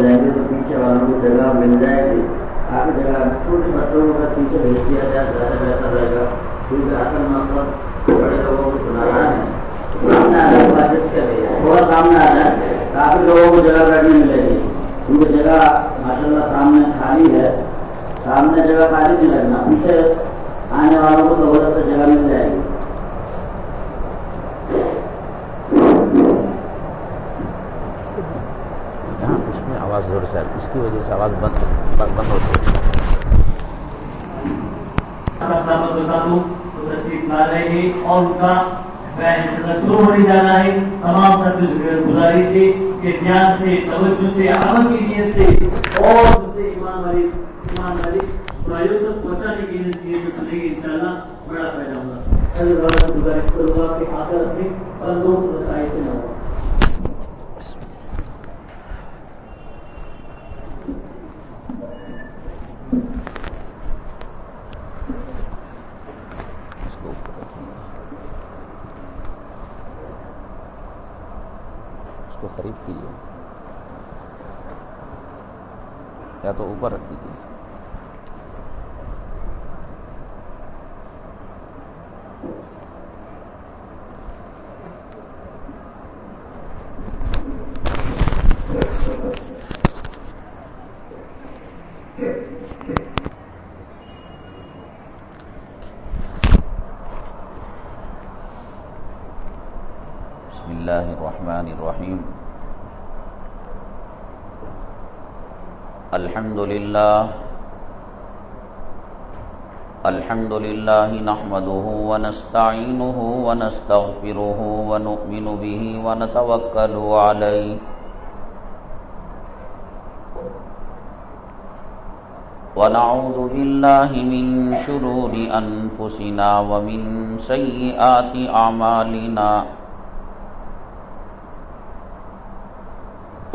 جائیں گے تو پیچھے والوں کو جگہ مل جائے گی؟ آگے جگہ چھوٹے بچوں کا پیچھے بھیج دیا جائے زیادہ بہتر رہے گا۔ کیونکہ اصل مقصد بڑے لوگوں کو سنانا ہے۔ بہت سامنے آ جائیں کافی لوگوں کو جگہ بیٹھنے ملے گی۔ کیونکہ جگہ ماشاء اللہ سامنے خالی ہے۔ سامنے جگہ خالی نہیں لگنا۔ پیچھے آنے والوں کو سہولت سے جگہ مل جائے گی۔ اس کی وجہ سے آواز بند بند ہوتی ہے اور جانا ہے تمام گزاری سے دھیان سے توجہ سے عمل کی نیت سے اور ایمان والی ایمان والی برائیوں تک پہنچانے کی نیت چلے گی بڑا فائدہ ہوگا گزارش کروں گا کہ آ کر اپنے بندوں کو سے نہ ہوگا الله الحمد لله نحمده ونستعينه ونستغفره ونؤمن به ونتوكل عليه ونعوذ بالله من شرور أنفسنا ومن سيئات أعمالنا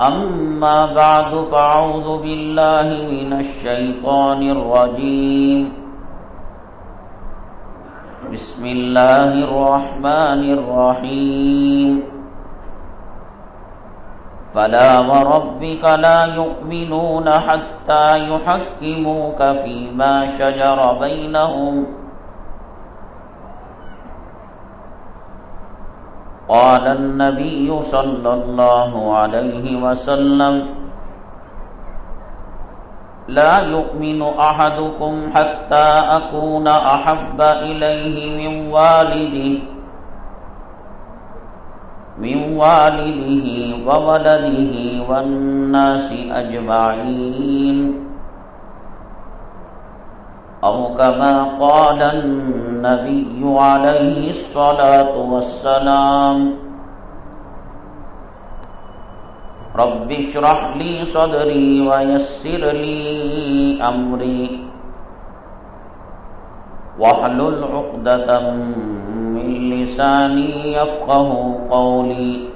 أما بعد فأعوذ بالله من الشيطان الرجيم. بسم الله الرحمن الرحيم. فلا وربك لا يؤمنون حتى يحكموك فيما شجر بينهم قال النبي صلى الله عليه وسلم لا يؤمن أحدكم حتى أكون أحب إليه من والده من والده وولده والناس أجمعين. أو كما قال النبي عليه الصلاة والسلام رب اشرح لي صدري ويسر لي أمري واحلل عقدة من لساني يفقه قولي.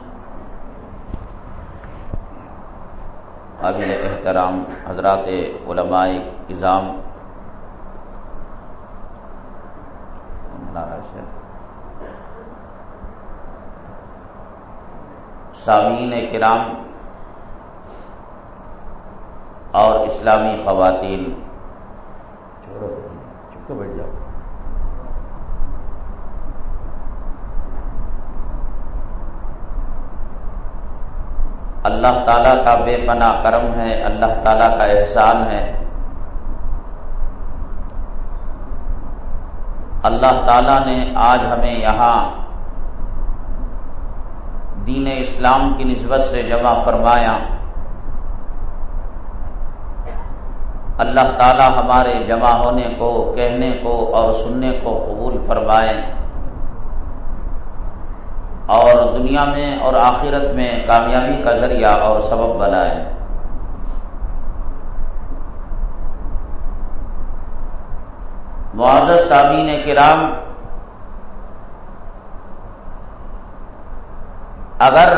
قابل احترام حضرات علماء اظام سامعین کرام اور اسلامی خواتین۔ بیٹھ جاؤ۔ اللہ تعالیٰ کا بے پناہ کرم ہے، اللہ تعالیٰ کا احسان ہے۔ اللہ تعالیٰ نے آج ہمیں یہاں دین اسلام کی نسبت سے جمع فرمایا۔ اللہ تعالیٰ ہمارے جمع ہونے کو، کہنے کو اور سننے کو قبول فرمائیں اور دنیا میں اور آخرت میں کامیابی کا ذریعہ اور سبب بنائے معذر سامعین کرام، اگر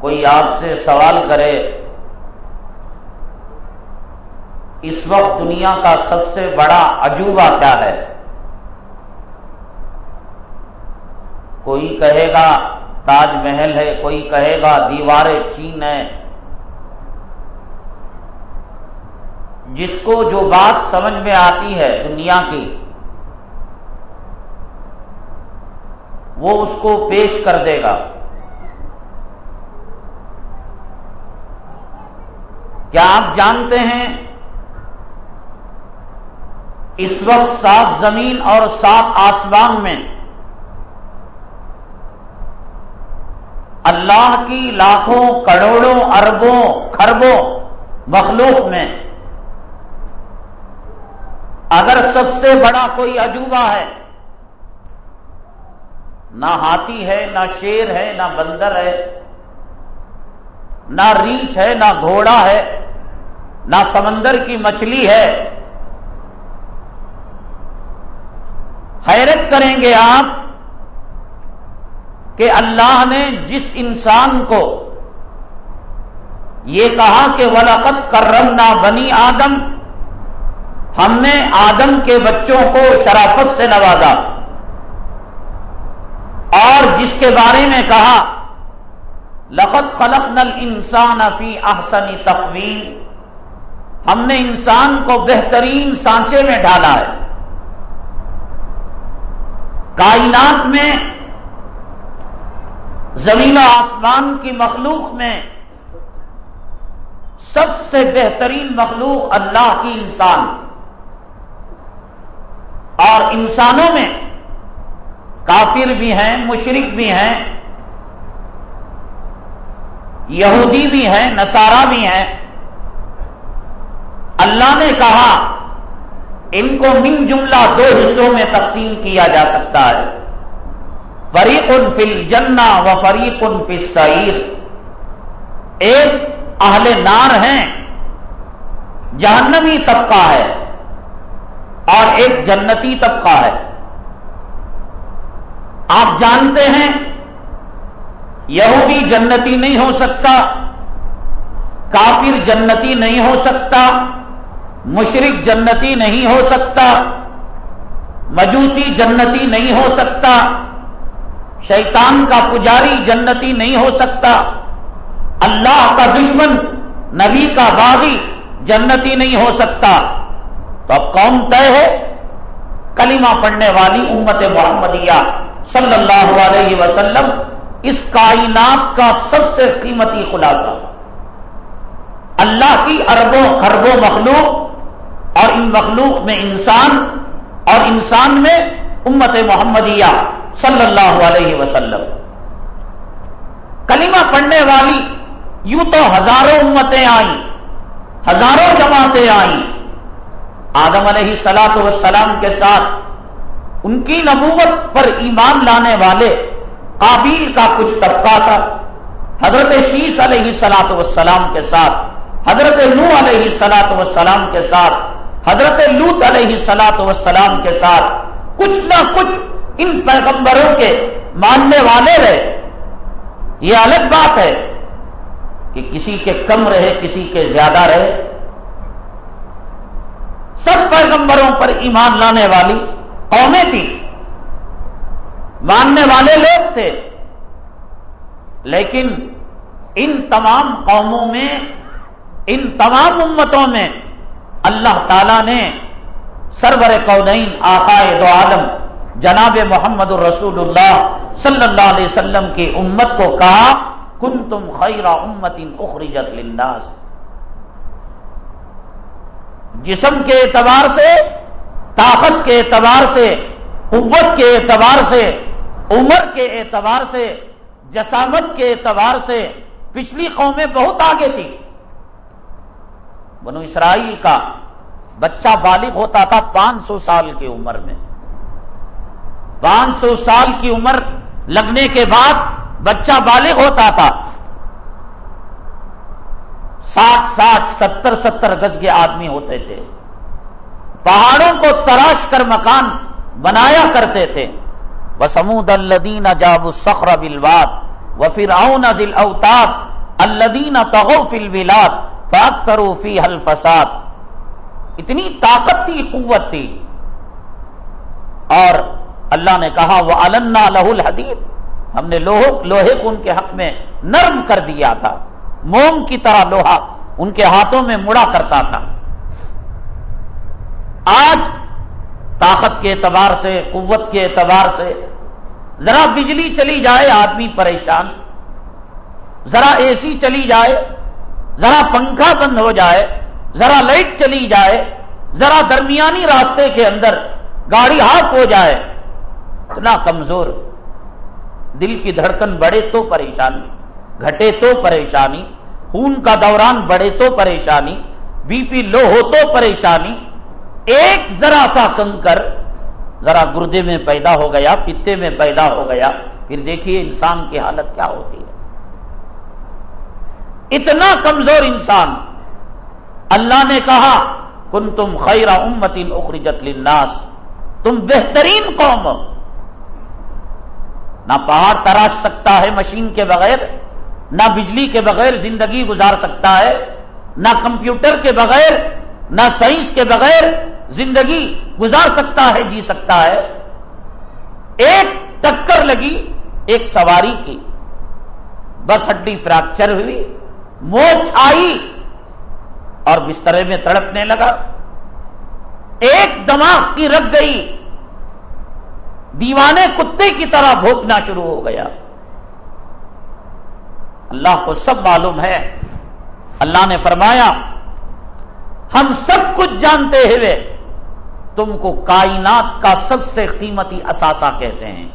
کوئی آپ سے سوال کرے، اس وقت دنیا کا سب سے بڑا عجوبہ کیا ہے؟ کوئی کہے گا تاج محل ہے، کوئی کہے گا دیواریں چین ہے جس کو جو بات سمجھ میں آتی ہے دنیا کی، وہ اس کو پیش کر دے گا۔ کیا آپ جانتے ہیں اس وقت سات زمین اور سات آسمان میں اللہ کی لاکھوں، کروڑوں، اربوں خربوں مخلوق میں اگر سب سے بڑا کوئی عجوبہ ہے، نہ ہاتھی ہے، نہ شیر ہے، نہ بندر ہے، نہ ریچھ ہے، نہ گھوڑا ہے، نہ سمندر کی مچھلی ہے، حیرت کریں گے آپ کہ اللہ نے جس انسان کو یہ کہا کہ ولاقت کرم نہ بنی آدم، ہم نے آدم کے بچوں کو شرافت سے نوازا۔ اور جس کے بارے میں کہا لقت خلق نل انسان فی احسنی تقویم ہم نے انسان کو بہترین سانچے میں ڈالا ہے۔ کائنات میں زمین و آسمان کی مخلوق میں سب سے بہترین مخلوق اللہ کی انسان اور انسانوں میں کافر بھی ہیں مشرق بھی ہیں، یہودی بھی ہیں، نصارہ بھی ہیں۔ اللہ نے کہا، ان کو من جملہ دو حصوں میں تقسیم کیا جا سکتا ہے۔ فریق فل جنا و فریق فل سعیر ایک اہل نار ہیں، جہنمی طبقہ ہے اور ایک جنتی طبقہ ہے۔ آپ جانتے ہیں، یہودی جنتی نہیں ہو سکتا، کافر جنتی نہیں ہو سکتا مشرق جنتی نہیں ہو سکتا، مجوسی جنتی نہیں ہو سکتا۔ شیطان کا پجاری جنتی نہیں ہو سکتا۔ اللہ کا دشمن، نبی کا باغی جنتی نہیں ہو سکتا۔ تو اب کون طے ہے، کلمہ پڑھنے والی امت محمدیہ صلی اللہ علیہ وسلم اس کائنات کا سب سے قیمتی خلاصہ۔ اللہ کی اربوں خربوں مخلوق اور ان مخلوق میں انسان اور انسان میں امت محمدیہ صلی اللہ علیہ وسلم۔ کلمہ پڑھنے والی یوں تو ہزاروں امتیں آئیں، ہزاروں جماعتیں آئیں۔ آدم علیہ سلاط وسلام کے ساتھ ان کی نبوت پر ایمان لانے والے قابیل کا کچھ طبقہ تھا۔ حضرت شیش علیہ سلاط وسلام کے ساتھ، حضرت نو علیہ سلاط وسلام کے ساتھ، حضرت لوت علیہ سلاط وسلام کے ساتھ۔ کچھ نہ کچھ ان پیغمبروں کے ماننے والے رہے۔ یہ الگ بات ہے کہ کسی کے کم رہے، کسی کے زیادہ رہے۔ سب پیغمبروں پر ایمان لانے والی قومیں تھی ماننے والے لوگ تھے۔ لیکن ان تمام قوموں میں، ان تمام امتوں میں اللہ تعالی نے سرور کونین آقائے دو عالم، جناب محمد الرسول اللہ صلی اللہ علیہ وسلم کی امت کو کہا کن تم خیرہ امت اخرجت للناس۔ جسم کے اعتبار سے، طاقت کے اعتبار سے، قوت کے اعتبار سے، عمر کے اعتبار سے، جسامت کے اعتبار سے پچھلی قومیں بہت آگے تھی بنو اسرائیل کا بچہ بالغ ہوتا تھا پانچ سو سال کی عمر میں۔ پانچ سو سال کی عمر لگنے کے بعد بچہ بالغ ہوتا تھا۔ ساٹھ ساٹھ، ستر ستر گز کے آدمی ہوتے تھے۔ پہاڑوں کو تراش کر مکان بنایا کرتے تھے۔ وہ سمود الدین جاب السخر بلواد و پھر اون ازل اوتاد الدین تغو فل ولاد فاق فروفی حل فساد اتنی طاقت تھی، قوت تھی۔ اور اللہ نے کہا وہ النا لہ الحدیب ہم نے لوہے کو ان کے حق میں نرم کر دیا تھا۔ موم کی طرح لوہا ان کے ہاتھوں میں مڑا کرتا تھا۔ آج طاقت کے اعتبار سے، قوت کے اعتبار سے ذرا بجلی چلی جائے، آدمی پریشان۔ ذرا اے سی چلی جائے، ذرا پنکھا بند ہو جائے۔ ذرا لائٹ چلی جائے، ذرا درمیانی راستے کے اندر گاڑی ہاتھ ہو جائے، اتنا کمزور۔ دل کی دھڑکن بڑھے تو پریشانی، گھٹے تو پریشانی، خون کا دوران بڑھے تو پریشانی، بی پی لو ہو تو پریشانی۔ ایک ذرا سا کنکر ذرا گردے میں پیدا ہو گیا، پتے میں پیدا ہو گیا، پھر دیکھیے انسان کی حالت کیا ہوتی ہے۔ اتنا کمزور انسان اللہ نے کہا کن تم خیر امت اخرجت للناس. تم بہترین قوم نہ پہاڑ تراش سکتا ہے مشین کے بغیر، نہ بجلی کے بغیر زندگی گزار سکتا ہے، نہ کمپیوٹر کے بغیر، نہ سائنس کے بغیر زندگی گزار سکتا ہے جی سکتا ہے۔ ایک ٹکر لگی، ایک سواری کی۔ بس ہڈی فریکچر ہوئی، موچ آئی۔ اور بسترے میں تڑپنے لگا۔ ایک دماغ کی رکھ گئی۔ دیوانے کتے کی طرح بھوکنا شروع ہو گیا۔ اللہ کو سب معلوم ہے۔ اللہ نے فرمایا، ہم سب کچھ جانتے ہوئے تم کو کائنات کا سب سے قیمتی اثاثہ کہتے ہیں۔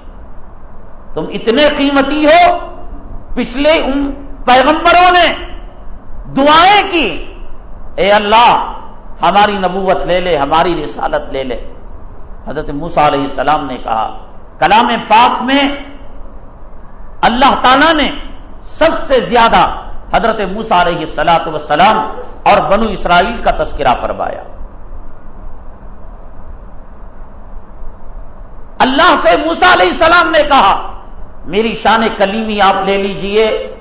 تم اتنے قیمتی ہو۔ پچھلے ان پیغمبروں نے دعائیں کی۔ اے اللہ، ہماری نبوت لے لے، ہماری رسالت لے لے۔ حضرت موسا علیہ السلام نے کہا، کلام پاک میں اللہ تعالی نے سب سے زیادہ حضرت موسا علیہ سلاط وسلام اور بنو اسرائیل کا تذکرہ فرمایا۔ اللہ سے موسا علیہ السلام نے کہا، میری شان کلیمی آپ لے لیجیے،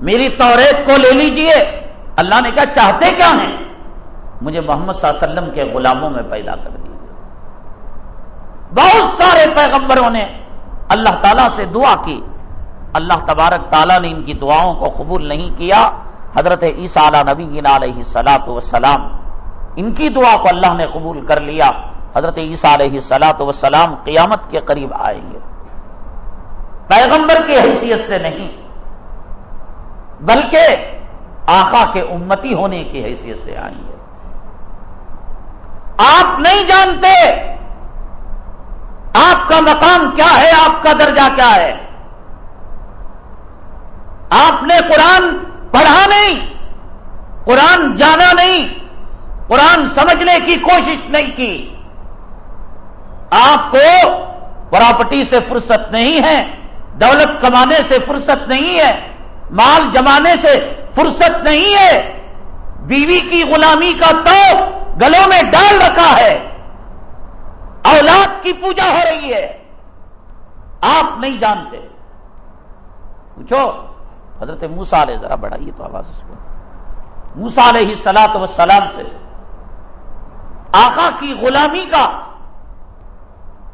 میری توریت کو لے لیجیے اللہ نے کہا، چاہتے کیا ہیں؟ مجھے محمد صلی اللہ علیہ وسلم کے غلاموں میں پیدا کر دیجیے بہت سارے پیغمبروں نے اللہ تعالی سے دعا کی۔ اللہ تبارک تعالیٰ نے ان کی دعاؤں کو قبول نہیں کیا۔ حضرت عیسیٰ علیہ نبی علیہ سلاۃ وسلام ان کی دعا کو اللہ نے قبول کر لیا۔ حضرت عیسیٰ علیہ سلاۃ وسلام قیامت کے قریب آئیں گے۔ پیغمبر کی حیثیت سے نہیں، بلکہ آقا کے امتی ہونے کی حیثیت سے آئیں گے آپ نہیں جانتے آپ کا مقام کیا ہے، آپ کا درجہ کیا ہے۔ آپ نے قرآن پڑھا نہیں، قرآن جانا نہیں، قرآن سمجھنے کی کوشش نہیں کی۔ آپ کو پراپرٹی سے فرصت نہیں ہے، دولت کمانے سے فرصت نہیں ہے، مال جمانے سے فرصت نہیں ہے۔ بیوی کی غلامی کا تو گلوں میں ڈال رکھا ہے۔ اولاد کی پوجا ہو رہی ہے۔ آپ نہیں جانتے۔ پوچھو، حضرت موسا علیہ، ذرا بڑھائیے تو آواز اس کو۔ موسا علیہ سلاط وسلام سے۔ آقا کی غلامی کا،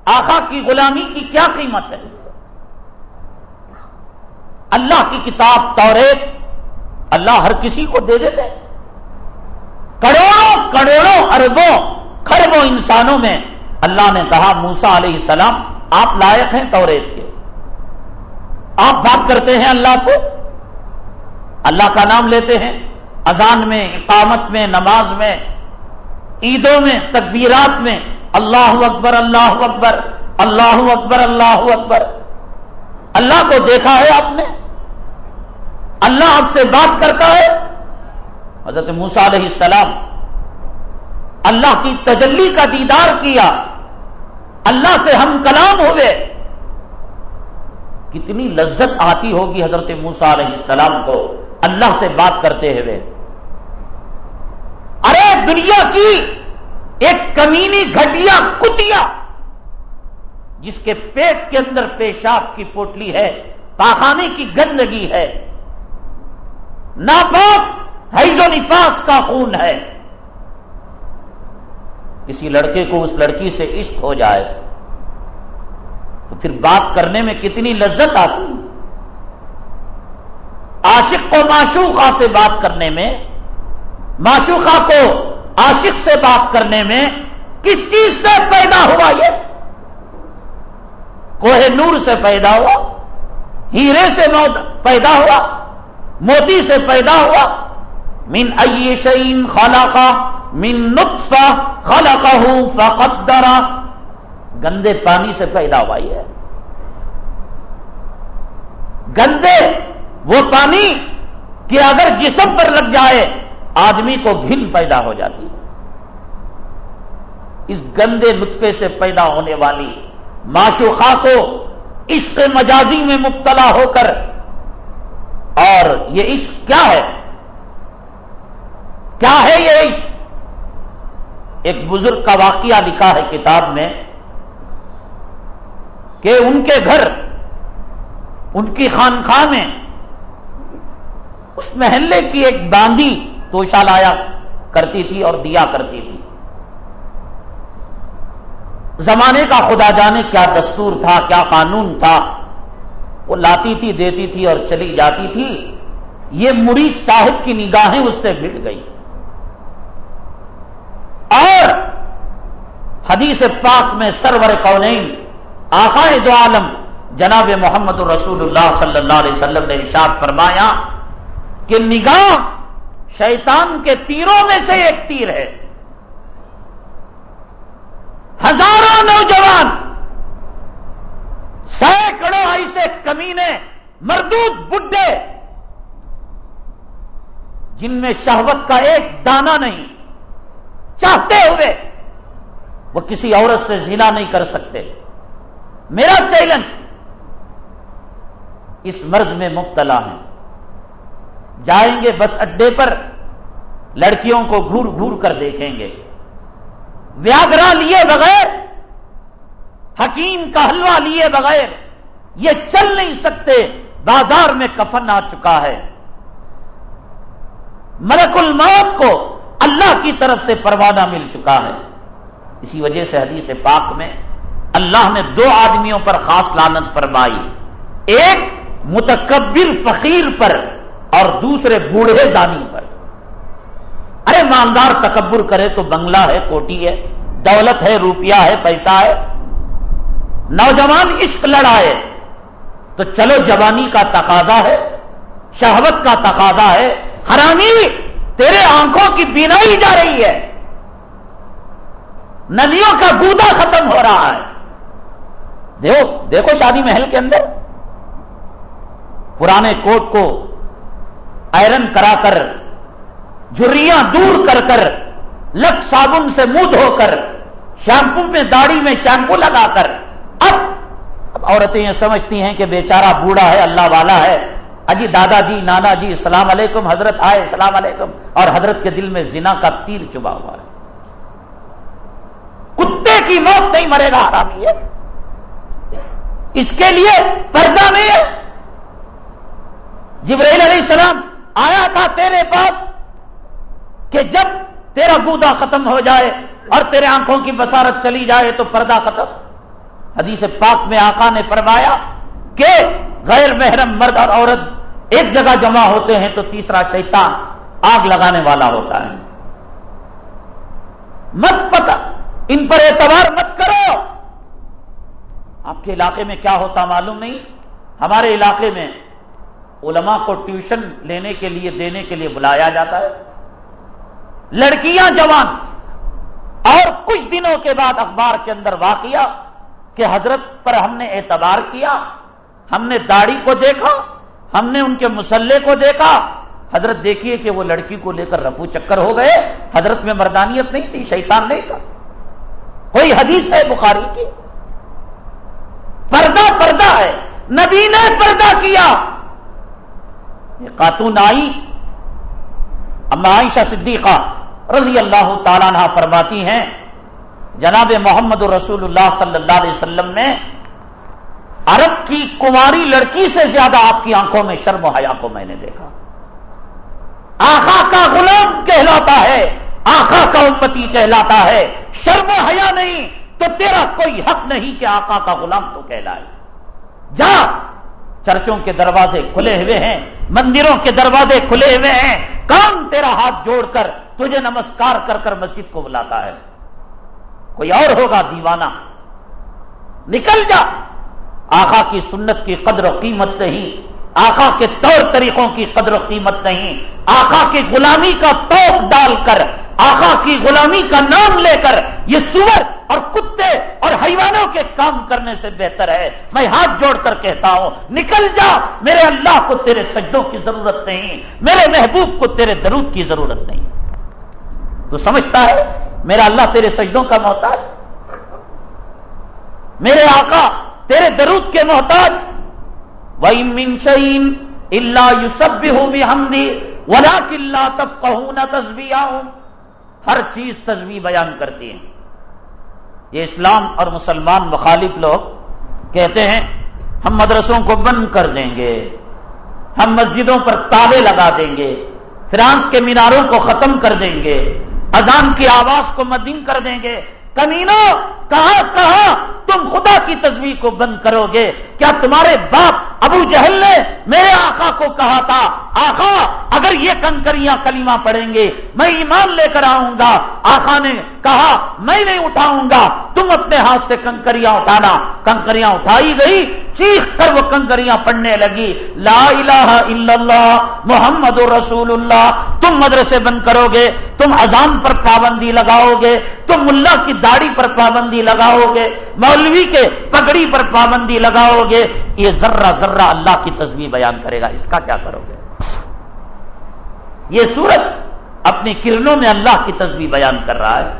آقا کی غلامی کی کیا قیمت ہے؟ اللہ کی کتاب توریت اللہ ہر کسی کو دے دیتے کروڑوں کروڑوں اربوں خربوں انسانوں میں اللہ نے کہا موسا علیہ السلام، آپ لائق ہیں توریت کے۔ آپ بات کرتے ہیں اللہ سے۔ اللہ کا نام لیتے ہیں۔ اذان میں، اقامت میں، نماز میں، عیدوں میں، تکبیرات میں، اللہ اکبر اللہ اکبر اللہ اکبر اللہ اکبر۔ اللہ کو دیکھا ہے آپ نے۔ اللہ آپ سے بات کرتا ہے۔ حضرت موسا علیہ السلام، اللہ کی تجلی کا دیدار کیا۔ اللہ سے ہم کلام ہوئے۔ کتنی لذت آتی ہوگی حضرت موسا علیہ السلام کو اللہ سے بات کرتے ہوئے۔ ارے، دنیا کی ایک کمینی گھٹیا کتیا، جس کے پیٹ کے اندر پیشاب کی پوٹلی ہے، پاخانے کی گندگی ہے ناپاک حیض و نفاس کا خون ہے۔ کسی لڑکے کو اس لڑکی سے عشق ہو جائے تو پھر بات کرنے میں کتنی لذت آتی۔ عاشق کو معشوقہ سے بات کرنے میں، معشوقہ کو عاشق سے بات کرنے میں کس چیز سے پیدا ہوا یہ؟ کوہ نور سے پیدا ہوا، ہیرے سے پیدا ہوا موتی سے پیدا ہوا۔ من ائی شعین خالہ من نطفہ خالہ ہوں فقدرا گندے پانی سے پیدا ہوا یہ۔ گندے وہ پانی کہ اگر جسم پر لگ جائے، آدمی کو گھن پیدا ہو جاتی۔ ہے اس گندے نطفے سے پیدا ہونے والی معشوقہ کو عشق مجازی میں مبتلا ہو کر اور یہ عشق کیا ہے؟ کیا ہے یہ عشق؟ ایک بزرگ کا واقعہ لکھا ہے کتاب میں کہ ان کے گھر، ان کی خانخواہ میں اس محلے کی ایک باندھی توشا لایا کرتی تھی اور دیا کرتی تھی۔ زمانے کا خدا جانے کیا دستور تھا، کیا قانون تھا وہ لاتی تھی، دیتی تھی اور چلی جاتی تھی۔ یہ مرید صاحب کی نگاہیں اس سے بٹ گئی۔ اور حدیث پاک میں سرور قونین آخائے دو عالم جناب محمد رسول اللہ صلی اللہ علیہ وسلم نے ارشاد فرمایا کہ نگاہ شیطان کے تیروں میں سے ایک تیر ہے۔ ہزاروں نوجوان سینکڑوں ایسے کمینے، مردود بڈھے، جن میں شہوت کا ایک دانہ نہیں، چاہتے ہوئے وہ کسی عورت سے زنا نہیں کر سکتے۔ میرا چیلنج، اس مرض میں مبتلا ہیں۔ جائیں گے بس اڈے پر، لڑکیوں کو گھور گھور کر دیکھیں گے۔ ویاگرا لیے بغیر حکیم کا حلوہ لیے بغیر یہ چل نہیں سکتے، بازار میں کفن آ چکا ہے۔ ملک الموت کو اللہ کی طرف سے پروانہ مل چکا ہے۔ اسی وجہ سے حدیث پاک میں اللہ نے دو آدمیوں پر خاص لانت فرمائی۔ ایک متکبر فقیر پر اور دوسرے بوڑھے زانی پر۔ ارے ماندار تکبر کرے تو بنگلہ ہے، کوٹی ہے، دولت ہے، روپیہ ہے، پیسہ ہے نوجوان عشق لڑائے۔ تو چلو جوانی کا تقاضا ہے، شہوت کا تقاضا ہے۔ حرامی، تیرے آنکھوں کی بینائی جا رہی ہے۔ ندیوں کا گودا ختم ہو رہا ہے۔ دیکھو دیکھو شادی محل کے اندر۔ پرانے کوٹ کو آئرن کرا کر جریاں دور کر کر لک صابن سے منہ دھو کر، شیمپو میں داڑھی میں شیمپو لگا کر۔ اب اب عورتیں یہ سمجھتی ہیں کہ بیچارہ بوڑھا ہے، اللہ والا ہے۔ اجی دادا جی نانا جی السلام علیکم، حضرت آئے، السلام علیکم۔ اور حضرت کے دل میں زنا کا تیر چبا ہوا ہے۔ کتے کی موت نہیں مرے گا آرامی ہے۔ اس کے لیے پردہ نہیں ہے۔ جبرائیل علیہ السلام آیا تھا تیرے پاس کہ جب تیرا گودا ختم ہو جائے اور تیرے آنکھوں کی بسارت چلی جائے تو پردہ ختم۔ حدیث پاک میں آقا نے فرمایا کہ غیر محرم مرد اور عورت ایک جگہ جمع ہوتے ہیں تو تیسرا شیطان آگ لگانے والا ہوتا ہے۔ مت پتا، ان پر اعتبار مت کرو۔ آپ کے علاقے میں کیا ہوتا معلوم نہیں۔ ہمارے علاقے میں علماء کو ٹیوشن لینے کے لیے، دینے کے لیے بلایا جاتا ہے۔ لڑکیاں جوان اور کچھ دنوں کے بعد اخبار کے اندر واقعہ کہ حضرت پر ہم نے اعتبار کیا، ہم نے داڑھی کو دیکھا، ہم نے ان کے مسلح کو دیکھا۔ حضرت دیکھیے کہ وہ لڑکی کو لے کر رفو چکر ہو گئے۔ حضرت میں مردانیت نہیں تھی، شیطان نہیں تھا۔ کوئی حدیث ہے بخاری کی۔ پردہ پردہ ہے، نبی نے پردہ کیا۔ یہ خاتون آئی۔ اما عائشہ صدیقہ رضی اللہ تعالیٰ عنہ فرماتی ہیں جناب محمد رسول اللہ صلی اللہ علیہ وسلم نے عرب کی کماری لڑکی سے زیادہ آپ کی آنکھوں میں شرم و حیا کو میں نے دیکھا۔ آخا کا غلام کہلاتا ہے آخا کا امتی کہلاتا ہے، شرم و حیا نہیں، تو تیرا کوئی حق نہیں کہ آقا کا غلام تو کہلائے۔ جا، چرچوں کے دروازے کھلے ہوئے ہیں، مندروں کے دروازے کھلے ہوئے ہیں کام تیرا ہاتھ جوڑ کر تجھے نمسکار کر کر مسجد کو بلاتا ہے۔ کوئی اور ہوگا دیوانہ؟ نکل جا۔ آقا کی سنت کی قدر و قیمت نہیں۔ آقا کے طور طریقوں کی قدر و قیمت نہیں۔ آقا کی غلامی کا توپ ڈال کر، آقا کی غلامی کا نام لے کر یہ سور اور کتے اور حیوانوں کے کام کرنے سے بہتر ہے۔ میں ہاتھ جوڑ کر کہتا ہوں، نکل جا۔ میرے اللہ کو تیرے سجدوں کی ضرورت نہیں۔ میرے محبوب کو تیرے درود کی ضرورت نہیں۔ تو سمجھتا ہے؟ میرا اللہ تیرے سجدوں کا محتاج، میرے آقا تیرے درود کے محتاج وہی منشین اللہ یوسف بھی ہوں بھی ہم دی ولا تب کہوں تصویر ہر چیز تصویر بیان کرتی ہیں۔ یہ اسلام اور مسلمان مخالف لوگ کہتے ہیں، ہم مدرسوں کو بند کر دیں گے، ہم مسجدوں پر تالے لگا دیں گے، فرانس کے میناروں کو ختم کر دیں گے۔ اذان کی آواز کو مدین کر دیں گے۔ کمینو، کہاں کہاں تم خدا کی تصویر کو بند کرو گے؟ کیا تمہارے باپ ابو جہل نے میرے آقا کو کہا تھا، آقا، اگر یہ کنکریاں کلیمہ پڑیں گے، میں ایمان لے کر آؤں گا۔ آقا نے کہا، میں نہیں اٹھاؤں گا، تم اپنے ہاتھ سے کنکریاں اٹھانا۔ کنکریاں اٹھائی گئی، چیخ کر وہ کنکریاں پڑنے لگی۔ لا الہ الا اللہ، محمد رسول اللہ۔ تم مدرسے بند کرو گے، تم اذان پر پابندی لگاؤ گے۔ تم ملا کی داڑھی پر پابندی لگاؤ گے، مولوی کے پگڑی پر پابندی لگاؤ گے، یہ ذرہ ذرہ اللہ کی تصویر بیان کرے گا، اس کا کیا کرو گے؟ یہ سورج اپنی کرنوں میں اللہ کی تصویر بیان کر رہا ہے،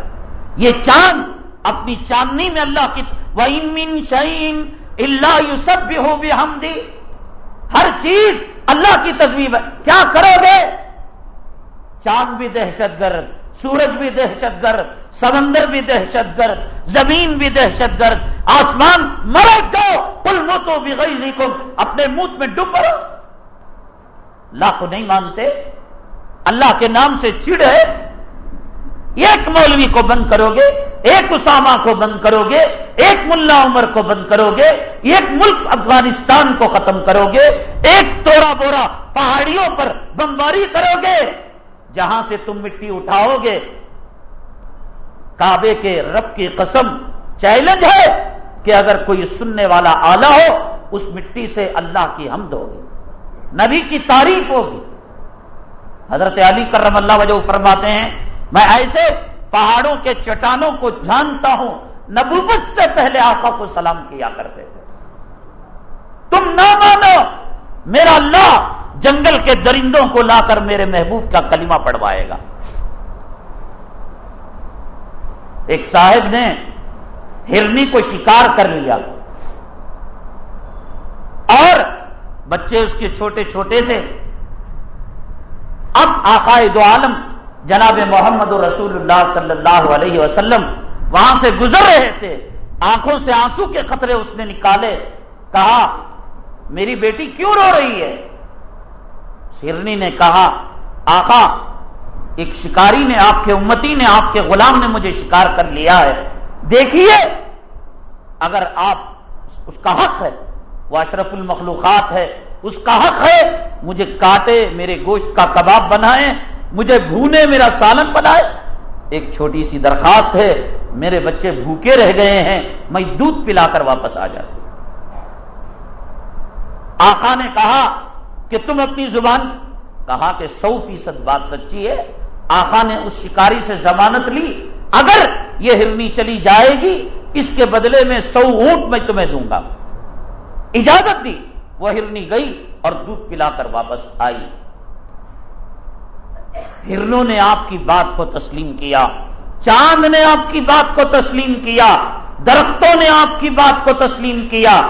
یہ چاند اپنی چاندنی میں اللہ کی وین شعین اللہ یو سب بھی ہو بھی ہم دی ہر چیز اللہ کی تصویر کیا کرو گے؟ چاند بھی دہشت گرد سورج بھی دہشت گرد، سمندر بھی دہشت گرد، زمین بھی دہشت گرد، آسمان مرو جاؤ کل مو تو بھی کو اپنے منہ میں ڈب کرو اللہ کو نہیں مانتے، اللہ کے نام سے چڑ ہے۔ ایک مولوی کو بند کرو گے ایک اسامہ کو بند کرو گے ایک ملا عمر کو بند کرو گے ایک ملک افغانستان کو ختم کرو گے ایک توڑا بورا پہاڑیوں پر بمباری کرو گے جہاں سے تم مٹی اٹھاؤ گے، کعبے کے رب کی قسم چیلنج ہے کہ اگر کوئی سننے والا آلہ ہو، اس مٹی سے اللہ کی حمد ہوگی، نبی کی تعریف ہوگی۔ حضرت علی کرم اللہ وجہ فرماتے ہیں، میں ایسے پہاڑوں کے چٹانوں کو جانتا ہوں، نبوت سے پہلے آقا کو سلام کیا کرتے تھے۔ تم نہ مانو میرا اللہ جنگل کے درندوں کو لا کر میرے محبوب کا کلمہ پڑھوائے گا۔ ایک صاحب نے ہرنی کو شکار کر لیا۔ اور بچے اس کے چھوٹے چھوٹے تھے۔ اب آقائد عالم جناب محمد رسول اللہ صلی اللہ علیہ وسلم وہاں سے گزر رہے تھے۔ آنکھوں سے آنسو کے خطرے اس نے نکالے۔ کہا میری بیٹی کیوں رو رہی ہے؟ شیرنی نے کہا، آقا، ایک شکاری نے آپ کے امتی نے، آپ کے غلام نے مجھے شکار کر لیا ہے۔ دیکھیے، اگر آپ، اس کا حق ہے، وہ اشرف المخلوقات ہے، اس کا حق ہے، مجھے کاٹے، میرے گوشت کا کباب بنائے، مجھے بھونے، میرا سالن بنائے۔ ایک چھوٹی سی درخواست ہے، میرے بچے بھوکے رہ گئے ہیں، میں دودھ پلا کر واپس آ جاتا آقا نے کہا کہ تم اپنی زبان کہا کہ سو فیصد بات سچی ہے۔ آقا نے اس شکاری سے ضمانت لی۔ اگر یہ ہرنی چلی جائے گی، اس کے بدلے میں سو اونٹ میں تمہیں دوں گا۔ اجازت دی۔ وہ ہرنی گئی اور دودھ پلا کر واپس آئی۔ ہرنوں نے آپ کی بات کو تسلیم کیا۔ چاند نے آپ کی بات کو تسلیم کیا۔ درختوں نے آپ کی بات کو تسلیم کیا۔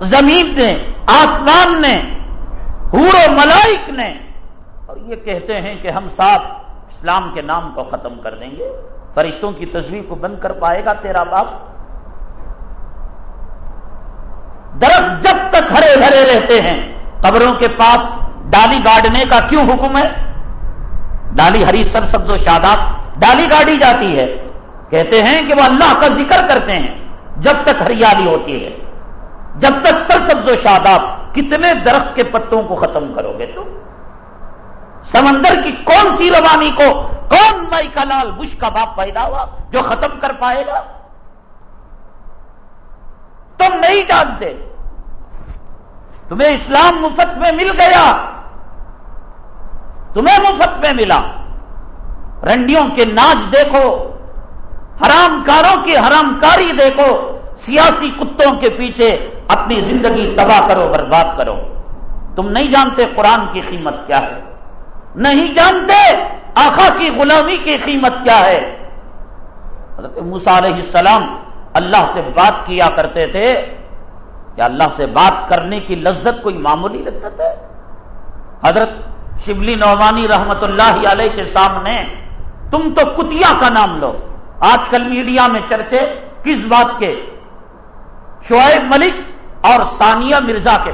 زمین نے، آسمان نے ہور و ملائک نے۔ اور یہ کہتے ہیں کہ ہم ساتھ اسلام کے نام کو ختم کر دیں گے۔ فرشتوں کی تصویر کو بند کر پائے گا تیرا باپ۔ درخت جب تک ہرے بھرے رہتے ہیں، قبروں کے پاس ڈالی گاڑنے کا کیوں حکم ہے؟ ڈالی ہری سر سبز و شاداب، ڈالی گاڑی جاتی ہے۔ کہتے ہیں کہ وہ اللہ کا ذکر کرتے ہیں جب تک ہریالی ہوتی ہے۔ جب تک سر سبز و شاداب کتنے درخت کے پتوں کو ختم کرو گے تم؟ سمندر کی کون سی روانی کو کون مائی کا لال بش کا باپ پیدا ہوا جو ختم کر پائے گا؟ تم نہیں جانتے۔ تمہیں اسلام مفت میں مل گیا۔ تمہیں مفت میں ملا۔ رنڈیوں کے ناچ دیکھو، حرام کاروں کی حرام کاری دیکھو۔ سیاسی کتوں کے پیچھے اپنی زندگی تباہ کرو، برباد کرو۔ تم نہیں جانتے قرآن کی قیمت کیا ہے۔ نہیں جانتے آخا کی غلامی کی قیمت کیا ہے۔ حضرت موسا علیہ السلام اللہ سے بات کیا کرتے تھے۔ کہ اللہ سے بات کرنے کی لذت کوئی معمولی لذت ہے؟ حضرت شبلی نعمانی رحمت اللہ علیہ کے سامنے تم تو کتیا کا نام لو۔ آج کل میڈیا میں چرچے کس بات کے؟ شعیب ملک اور ثانیہ مرزا کے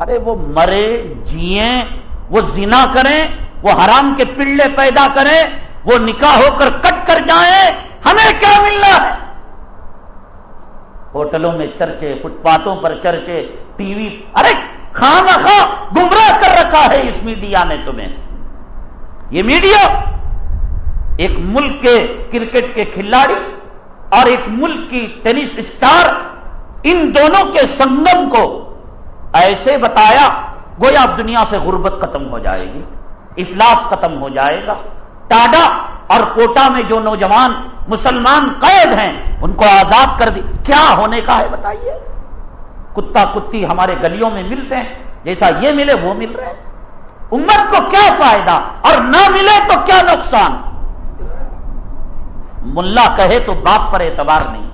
ارے، وہ مرے جیے وہ زنا کریں، وہ حرام کے پلے پیدا کریں، وہ نکاح ہو کر کٹ کر جائیں، ہمیں کیا ملنا ہے؟ ہوٹلوں میں چرچے، فٹ پاتھوں پر چرچے، ٹی وی، ارے، کھانا کھا، گمراہ کر رکھا ہے اس میڈیا نے تمہیں۔ یہ میڈیا ایک ملک کے کرکٹ کے کھلاڑی اور ایک ملک کی ٹینس اسٹار ان دونوں کے سنگم کو ایسے بتایا، گویا اب دنیا سے غربت ختم ہو جائے گی، افلاس ختم ہو جائے گا۔ ٹاڈا اور کوٹا میں جو نوجوان مسلمان قید ہیں، ان کو آزاد کر دی۔ کیا ہونے کا ہے بتائیے؟ کتا کتی ہمارے گلیوں میں ملتے ہیں، جیسا یہ ملے وہ مل رہے امت کو کیا فائدہ؟ اور نہ ملے تو کیا نقصان؟ ملا کہے تو باپ پر اعتبار نہیں۔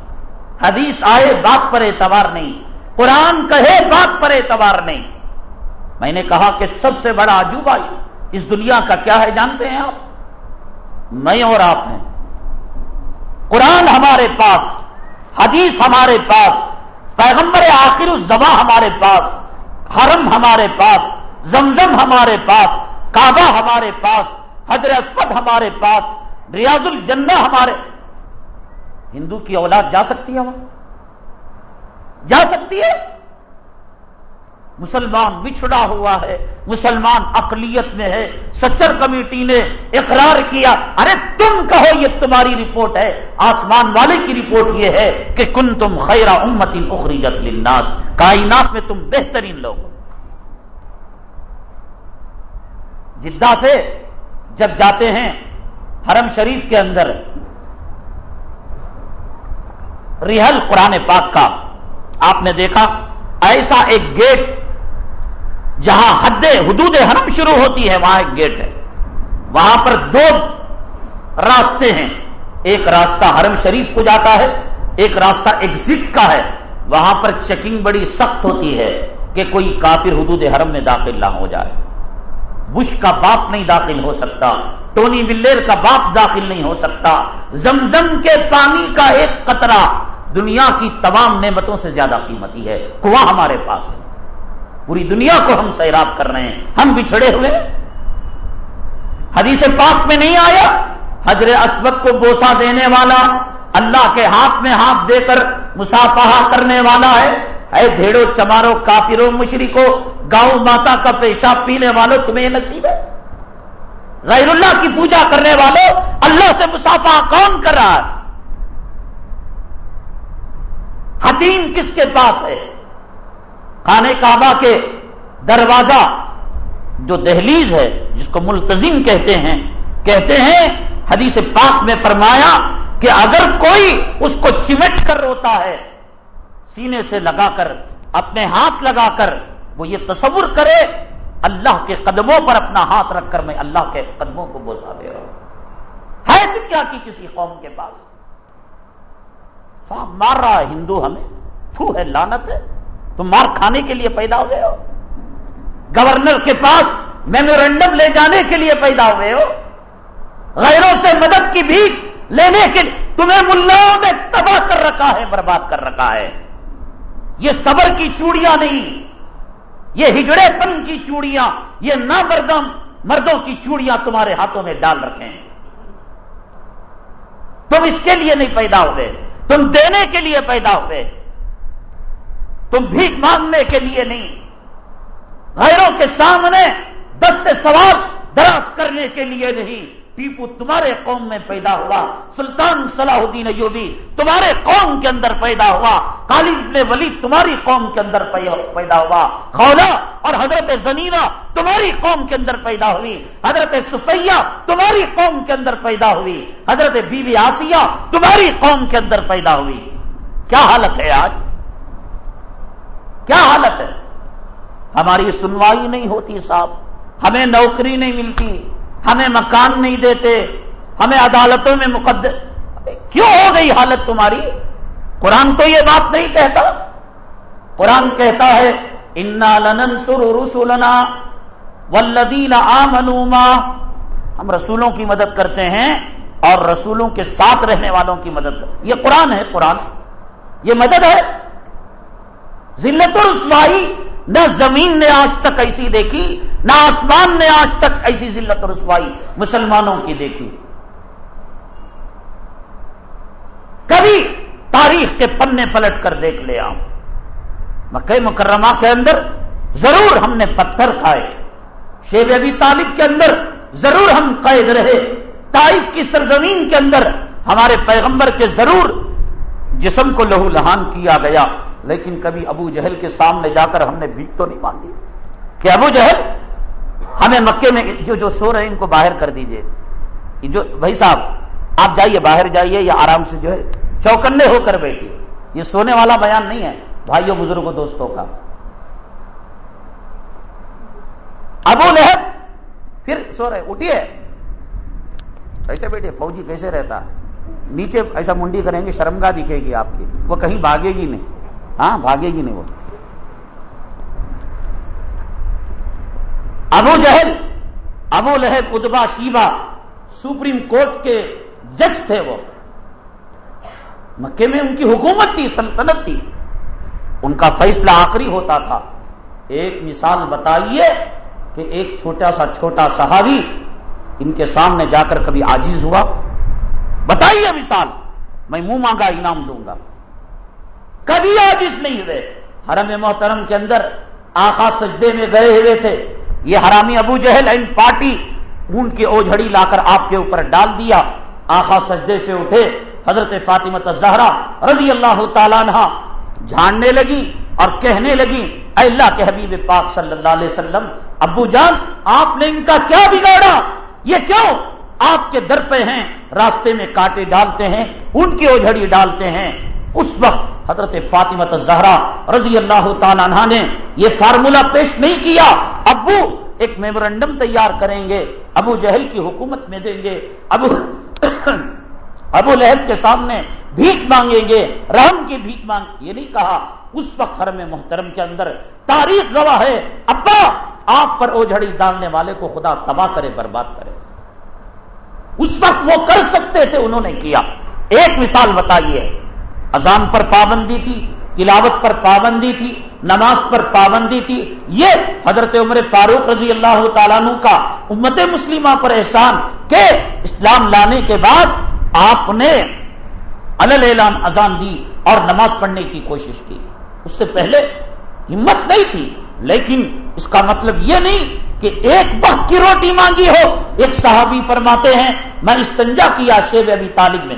حدیث آئے باپ پر اعتبار نہیں۔ قرآن کہے باپ پر اعتبار نہیں۔ میں نے کہا کہ سب سے بڑا عجوبہ اس دنیا کا کیا ہے جانتے ہیں آپ؟ میں اور آپ ہیں۔ قرآن ہمارے پاس، حدیث ہمارے پاس، پیغمبر آخر الزبا ہمارے پاس، حرم ہمارے پاس، زمزم ہمارے پاس، کعبہ ہمارے پاس حضر اسفد ہمارے پاس، ریاض الجنہ ہمارے ہندو کی اولاد جا سکتی ہے وہاں؟ جا سکتی ہے؟ مسلمان بچھڑا ہوا ہے، مسلمان اقلیت میں ہے، سچر کمیٹی نے اقرار کیا۔ ارے تم کہو یہ تمہاری رپورٹ ہے، آسمان والے کی رپورٹ یہ ہے کہ کن تم خیرا امتی اخریجت للناس۔ کائنات میں تم بہترین لوگ جدہ سے جب جاتے ہیں حرم شریف کے اندر ریحل قرآن پاک کا۔ آپ نے دیکھا، ایسا ایک گیٹ جہاں حد حدود حرم شروع ہوتی ہے، وہاں ایک گیٹ ہے۔ وہاں پر دو راستے ہیں۔ ایک راستہ حرم شریف کو جاتا ہے، ایک راستہ ایگزٹ کا ہے۔ وہاں پر چیکنگ بڑی سخت ہوتی ہے کہ کوئی کافر حدود حرم میں داخل نہ ہو جائے۔ بش کا باپ نہیں داخل ہو سکتا، ٹونی ولیر کا باپ داخل نہیں ہو سکتا، زمزم کے پانی کا ایک قطرہ دنیا کی تمام نعمتوں سے زیادہ قیمتی ہے۔ کنواں ہمارے پاس ہے پوری دنیا کو ہم سیراب کر رہے ہیں۔ ہم بچھڑے ہوئے۔ حدیث پاک میں نہیں آیا حضر اسبت کو بوسا دینے والا، اللہ کے ہاتھ میں ہاتھ دے کر مسافہ کرنے والا ہے۔ اے بھیڑو چمارو کافرو مشرکو، گاؤں ماتا کا پیشاب پینے والوں تمہیں نصیب ہے؟ غیر اللہ کی پوجا کرنے والوں اللہ سے مسافہ کون کر رہا ہے؟ حتیم کس کے پاس ہے؟ خانے کعبہ کے دروازہ جو دہلیز ہے، جس کو ملتظم کہتے ہیں کہتے ہیں، حدیث پاک میں فرمایا کہ اگر کوئی اس کو چمٹ کر روتا ہے سینے سے لگا کر، اپنے ہاتھ لگا کر وہ یہ تصور کرے، اللہ کے قدموں پر اپنا ہاتھ رکھ کر میں اللہ کے قدموں کو بوسا دے رہا ہوں۔ ہے دنیا کی کسی قوم کے پاس؟ صاحب، مار رہا ہے ہندو ہمیں، تو ہے لانت ہے تم مار کھانے کے لیے پیدا ہوئے ہو۔ گورنر کے پاس میمورینڈم لے جانے کے لیے پیدا ہوئے ہو۔ غیروں سے مدد کی بھی لینے کے لیے تمہیں ملاؤں نے تباہ کر رکھا ہے، برباد کر رکھا ہے۔ یہ صبر کی چوڑیاں نہیں، یہ ہجڑے پن کی چوڑیاں، یہ نہ مردم مردوں کی چوڑیاں تمہارے ہاتھوں میں ڈال رکھے ہیں تم اس کے لیے نہیں پیدا ہوئے، تم دینے کے لیے پیدا ہوئے۔ تم بھیک مانگنے کے لیے نہیں، غیروں کے سامنے دست سوال دراز کرنے کے لیے نہیں۔ ٹیپو تمہارے قوم میں پیدا ہوا، سلطان صلاح الدین ایوبی تمہارے قوم کے اندر پیدا ہوا کالد ولی تمہاری قوم کے اندر پیدا ہوا خولا اور حضرت زنینا تمہاری قوم کے اندر پیدا ہوئی، حضرت سفیہ تمہاری قوم کے اندر پیدا ہوئی، حضرت بی بی آسیہ تمہاری قوم کے اندر پیدا ہوئی۔ کیا حالت ہے آج؟ کیا حالت ہے؟ ہماری سنوائی نہیں ہوتی صاحب، ہمیں نوکری نہیں ملتی۔ ہمیں مکان نہیں دیتے، ہمیں عدالتوں میں مقدر، کیوں ہو گئی حالت تمہاری؟ قرآن تو یہ بات نہیں کہتا۔ قرآن کہتا ہے، انا لنن سر رسولنا ولدین آمنوما ہم رسولوں کی مدد کرتے ہیں اور رسولوں کے ساتھ رہنے والوں کی مدد کرتے یہ قرآن ہے، قرآن۔ یہ مدد ہے۔ ذلت رسوائی نہ زمین نے آج تک ایسی دیکھی، نہ آسمان نے آج تک ایسی ذلت رسوائی مسلمانوں کی دیکھی۔ کبھی تاریخ کے پنے پلٹ کر دیکھ لے آؤں مکہ مکرمہ کے اندر ضرور ہم نے پتھر کھائے۔ شیب ابی طالب کے اندر ضرور ہم قید رہے۔ تائف کی سرزمین کے اندر ہمارے پیغمبر کے ضرور جسم کو لہو لہان کیا گیا۔ لیکن کبھی ابو جہل کے سامنے جا کر ہم نے بھیک تو نہیں مانگی کہ ابو جہل، ہمیں مکے میں جو جو سو رہے ہیں ان کو باہر کر دیجیے۔ جو بھائی صاحب، آپ جائیے، باہر جائیے یا آرام سے جو ہے چوکنے ہو کر بیٹھیے۔ یہ سونے والا بیان نہیں ہے، بھائیوں، بزرگوں، دوستوں کا۔ ابو لہب، پھر سو رہے، اٹھیے۔ کیسے بیٹھے فوجی کیسے رہتا؟ نیچے ایسا منڈی کریں گے، شرمگاہ دکھے گی آپ کی۔ وہ کہیں بھاگے گی نہیں۔ ہاں بھاگے گی نہیں وہ۔ ابو جہل، ابو لہب، ادبا شیبا سپریم کورٹ کے جج تھے وہ۔ مکے میں ان کی حکومت تھی، سلطنت تھی۔ ان کا فیصلہ آخری ہوتا تھا۔ ایک مثال بتائیے کہ ایک چھوٹا سا، چھوٹا صحابی ان کے سامنے جا کر کبھی آجیز ہوا؟ بتائیے مثال، میں منہ مانگا انعام دوں گا۔ کبھی آجیز نہیں ہوئے۔ حرم محترم کے اندر آخا سجدے میں گئے ہوئے تھے۔ یہ حرامی ابو جہل ان پارٹی اون کی اوجھڑی لا کر آپ کے اوپر ڈال دیا۔ آخا سجدے سے اٹھے۔ حضرت فاطمت زہرا رضی اللہ تعالیٰ جھاننے لگی اور کہنے لگی، اے اللہ کے حبیب پاک صلی اللہ علیہ وسلم، ابو جان، آپ نے ان کا کیا بگاڑا؟ یہ کیوں؟ آپ کے در پہ ہیں، راستے میں کاٹے ڈالتے ہیں ان کی اوجھڑی ڈالتے ہیں۔ اس وقت حضرت فاطمت زہرا رضی اللہ تعالیٰ عنہ نے یہ فارمولا پیش نہیں کیا۔ ابو ایک میمورنڈم تیار کریں گے، ابو جہل کی حکومت میں دیں گے، ابو ابو لہب کے سامنے بھیک مانگیں گے، رحم کی بھیک مانگ، یہ نہیں کہا۔ اس وقت حرم محترم کے اندر تاریخ گواہ ہے۔ ابا، آپ پر اوجھڑی ڈالنے والے کو خدا تباہ کرے، برباد کرے۔ اس وقت وہ کر سکتے تھے، انہوں نے کیا۔ ایک مثال بتائیے۔ اذان پر پابندی تھی، تلاوت پر پابندی تھی، نماز پر پابندی تھی۔ یہ حضرت عمر فاروق رضی اللہ تعالیٰ کا امت مسلمہ پر احسان کہ اسلام لانے کے بعد آپ نے الل اعلان اذان دی اور نماز پڑھنے کی کوشش کی۔ اس سے پہلے ہمت نہیں تھی، لیکن اس کا مطلب یہ نہیں کہ ایک وقت کی روٹی مانگی ہو۔ ایک صحابی فرماتے ہیں، میں استنجا کیا شیب ابھی تعلیم میں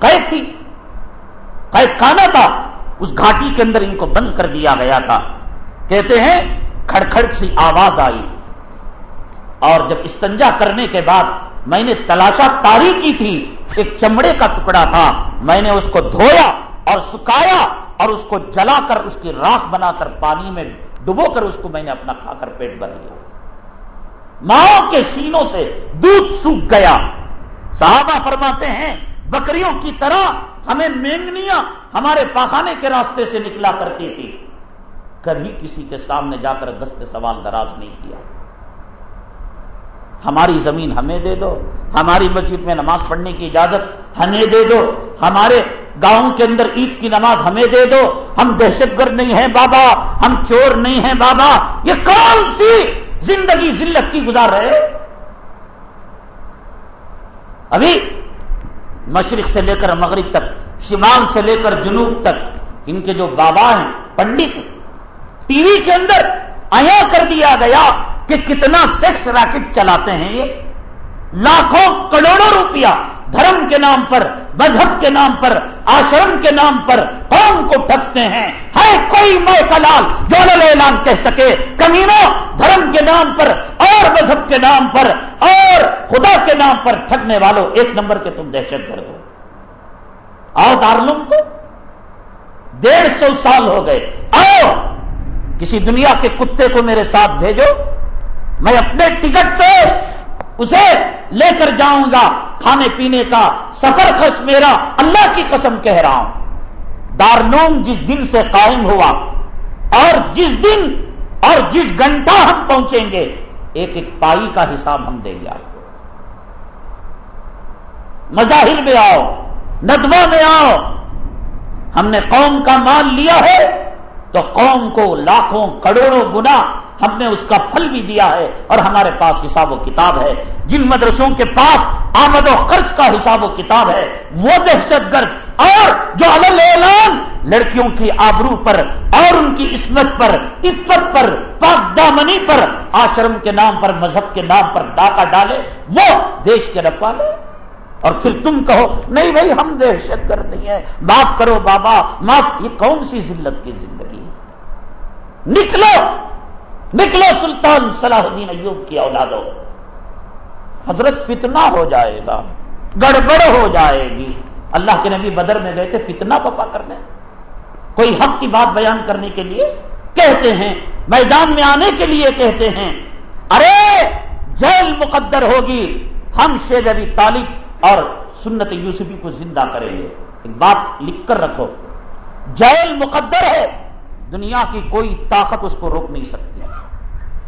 قید تھی۔ قید خانہ تھا، اس گھاٹی کے اندر ان کو بند کر دیا گیا تھا۔ کہتے ہیں، کھڑکھڑ سی آواز آئی۔ اور جب استنجا کرنے کے بعد میں نے تلاشا تاری کی تھی، ایک چمڑے کا ٹکڑا تھا، میں نے اس کو دھویا اور سکایا اور اس کو جلا کر اس کی راکھ بنا کر پانی میں ڈبو کر اس کو میں نے اپنا کھا کر پیٹ بھر لیا۔ ماں کے سینوں سے دودھ سوکھ گیا۔ صحابہ فرماتے ہیں بکریوں کی طرح ہمیں مینگنیاں ہمارے پاخانے کے راستے سے نکلا کرتی تھی۔ کبھی کسی کے سامنے جا کر دست سوال دراز نہیں کیا۔ ہماری زمین ہمیں دے دو، ہماری مسجد میں نماز پڑھنے کی اجازت ہمیں دے دو، ہمارے گاؤں کے اندر عید کی نماز ہمیں دے دو۔ ہم دہشت گرد نہیں ہیں بابا، ہم چور نہیں ہیں بابا۔ یہ کون سی زندگی ذلت کی گزار رہے ابھی مشرق سے لے کر مغرب تک، شمال سے لے کر جنوب تک، ان کے جو بابا ہیں، پنڈت، ٹی وی کے اندر ایا کر دیا گیا کہ کتنا سیکس راکٹ چلاتے ہیں یہ، لاکھوں کروڑوں روپیہ دھرم کے نام پر، مذہب کے نام پر، آشرم کے نام پر قوم کو ٹھگتے ہیں۔ ہے کوئی مئے کلال جو اعلان کہہ سکے، کمینوں دھرم کے نام پر اور مذہب کے نام پر اور خدا کے نام پر ٹھگنے والوں، ایک نمبر کے تم دہشت گرد ہو۔ آؤ دارلوم کو۔ ڈیڑھ سو سال ہو گئے۔ آؤ، کسی دنیا کے کتے کو میرے ساتھ بھیجو۔ میں اپنے ٹکٹ سے اسے لے کر جاؤں گا، کھانے پینے کا سفر خرچ میرا اللہ کی قسم کہہ رہا ہوں۔ دارنوم جس دن سے قائم ہوا اور جس دن اور جس گھنٹہ ہم پہنچیں گے، ایک ایک پائی کا حساب ہم دیں گے۔ آپ کو مظاہر میں آؤ، ندوہ میں آؤ۔ ہم نے قوم کا مال لیا ہے تو قوم کو لاکھوں کروڑوں گنا ہم نے اس کا پھل بھی دیا ہے اور ہمارے پاس حساب و کتاب ہے۔ جن مدرسوں کے پاس آمد و خرچ کا حساب و کتاب ہے، وہ دہشت گرد اور جو اعلان لڑکیوں کی آبرو پر اور ان کی عصمت پر، عفت پر، پاک دامنی پر، آشرم کے نام پر، مذہب کے نام پر ڈاکہ ڈالے، وہ دیش کے رکھوالے اور پھر تم کہو، نہیں بھائی، ہم دہشت گرد نہیں ہے معاف کرو بابا، معاف، یہ کون سی ذلت کی زندگی نکلو! نکلو سلطان صلاح الدین ایوب کی اولادوں! حضرت فتنہ ہو جائے گا، گڑبڑ ہو جائے گی۔ اللہ کے نبی بدر میں گئے تھے، فتنہ پپا کرنے۔ کوئی حق کی بات بیان کرنے کے لیے کہتے ہیں، میدان میں آنے کے لیے کہتے ہیں۔ ارے، جیل مقدر ہوگی۔ ہم شیر ابھی طالب اور سنت یوسفی کو زندہ کریں گے۔ ایک بات لکھ کر رکھو۔ جیل مقدر ہے۔ دنیا کی کوئی طاقت اس کو روک نہیں سکتی۔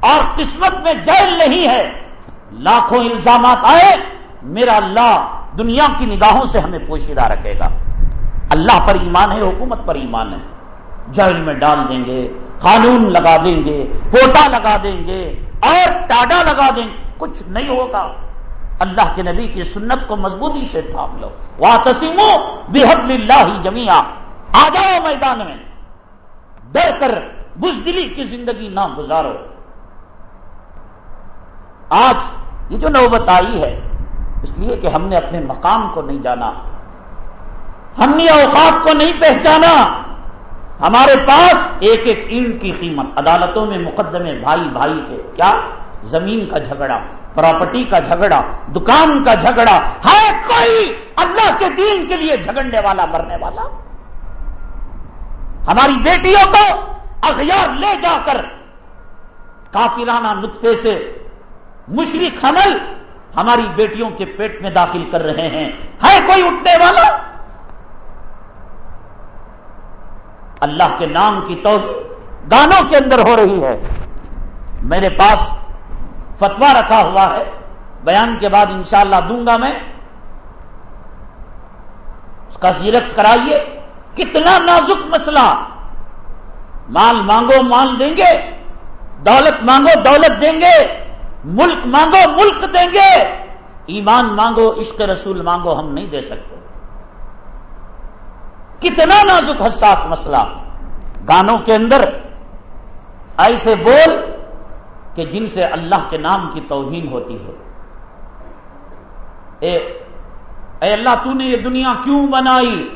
اور قسمت میں جیل نہیں ہے۔ لاکھوں الزامات آئے۔ میرا اللہ دنیا کی نگاہوں سے ہمیں پوشیدہ رکھے گا۔ اللہ پر ایمان ہے، حکومت پر ایمان ہے۔ جیل میں ڈال دیں گے، قانون لگا دیں گے، کوٹا لگا دیں گے، اور ٹاڈا لگا دیں۔ گے کچھ نہیں ہوگا۔ اللہ کے نبی کی سنت کو مضبوطی سے تھام لو۔ وہ تسیمو بحب اللہ جمیا آ جاؤ میدان میں۔ ڈر کر بزدلی کی زندگی نہ گزارو۔ آج یہ جو نوبت آئی ہے، اس لیے کہ ہم نے اپنے مقام کو نہیں جانا، ہم نے اوقات کو نہیں پہچانا۔ ہمارے پاس ایک ایک اینٹ کی قیمت، عدالتوں میں مقدمے بھائی بھائی کے، کیا؟ زمین کا جھگڑا، پراپرٹی کا جھگڑا، دکان کا جھگڑا ہے کوئی اللہ کے دین کے لیے جھگڑنے والا، مرنے والا۔ ہماری بیٹیوں کو اغیار لے جا کر کافرانہ نطفے سے مشرق حمل ہماری بیٹیوں کے پیٹ میں داخل کر رہے ہیں۔ ہے کوئی اٹھنے والا؟ اللہ کے نام کی توحید گانوں کے اندر ہو رہی ہے۔ میرے پاس فتوا رکھا ہوا ہے۔ بیان کے بعد انشاءاللہ دوں گا میں۔ اس کا زیرکس کرائیے۔ کتنا نازک مسئلہ؟ مال مانگو، مال دیں گے، دولت مانگو، دولت دیں گے، ملک مانگو، ملک دیں گے، ایمان مانگو، عشق رسول مانگو، ہم نہیں دے سکتے۔ کتنا نازک حساس مسئلہ؟ گانوں کے اندر ایسے بول کہ جن سے اللہ کے نام کی توہین ہوتی ہے۔ اے اے اللہ، تو نے یہ دنیا کیوں بنائی؟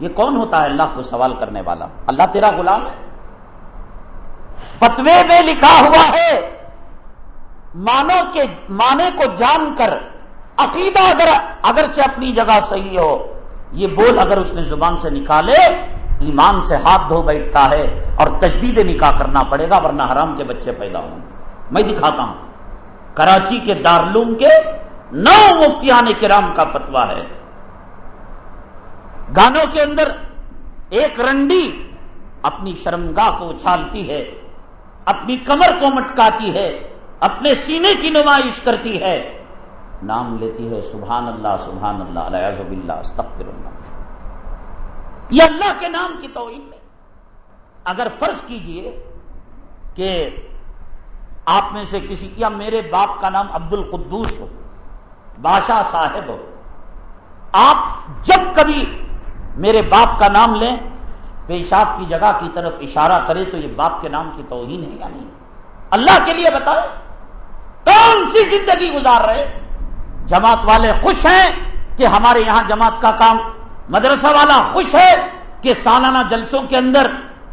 یہ کون ہوتا ہے اللہ کو سوال کرنے والا؟ اللہ تیرا غلام ہے۔ فتوے میں لکھا ہوا ہے، مانو کے، مانے کو جان کر، عقیدہ اگر، اگرچہ اپنی جگہ صحیح ہو، یہ بول اگر اس نے زبان سے نکالے، ایمان سے ہاتھ دھو بیٹھتا ہے اور تجدید نکاح کرنا پڑے گا، ورنہ حرام کے بچے پیدا ہوں میں دکھاتا ہوں۔ کراچی کے دارلوم کے نو مفتیان کرام کا فتوا ہے۔ گانوں کے اندر ایک رنڈی اپنی شرمگاہ کو اچھالتی ہے، اپنی کمر کو مٹکاتی ہے، اپنے سینے کی نمائش کرتی ہے۔ نام لیتی ہے، سبحان اللہ سبحان اللہ، علیہ اللہ استغفر اللہ۔ یہ اللہ کے نام کی توہین میں اگر فرض کیجیے کہ آپ میں سے کسی، یا میرے باپ کا نام عبد القدوس ہو، بادشاہ صاحب ہو، آپ جب کبھی میرے باپ کا نام لیں، پیشاب کی جگہ کی طرف اشارہ کرے تو یہ باپ کے نام کی توہین ہے یا نہیں؟ اللہ کے لیے بتائیں کون سی زندگی گزار رہے؟ جماعت والے خوش ہیں کہ ہمارے یہاں جماعت کا کام، مدرسہ والا خوش ہے کہ سالانہ جلسوں کے اندر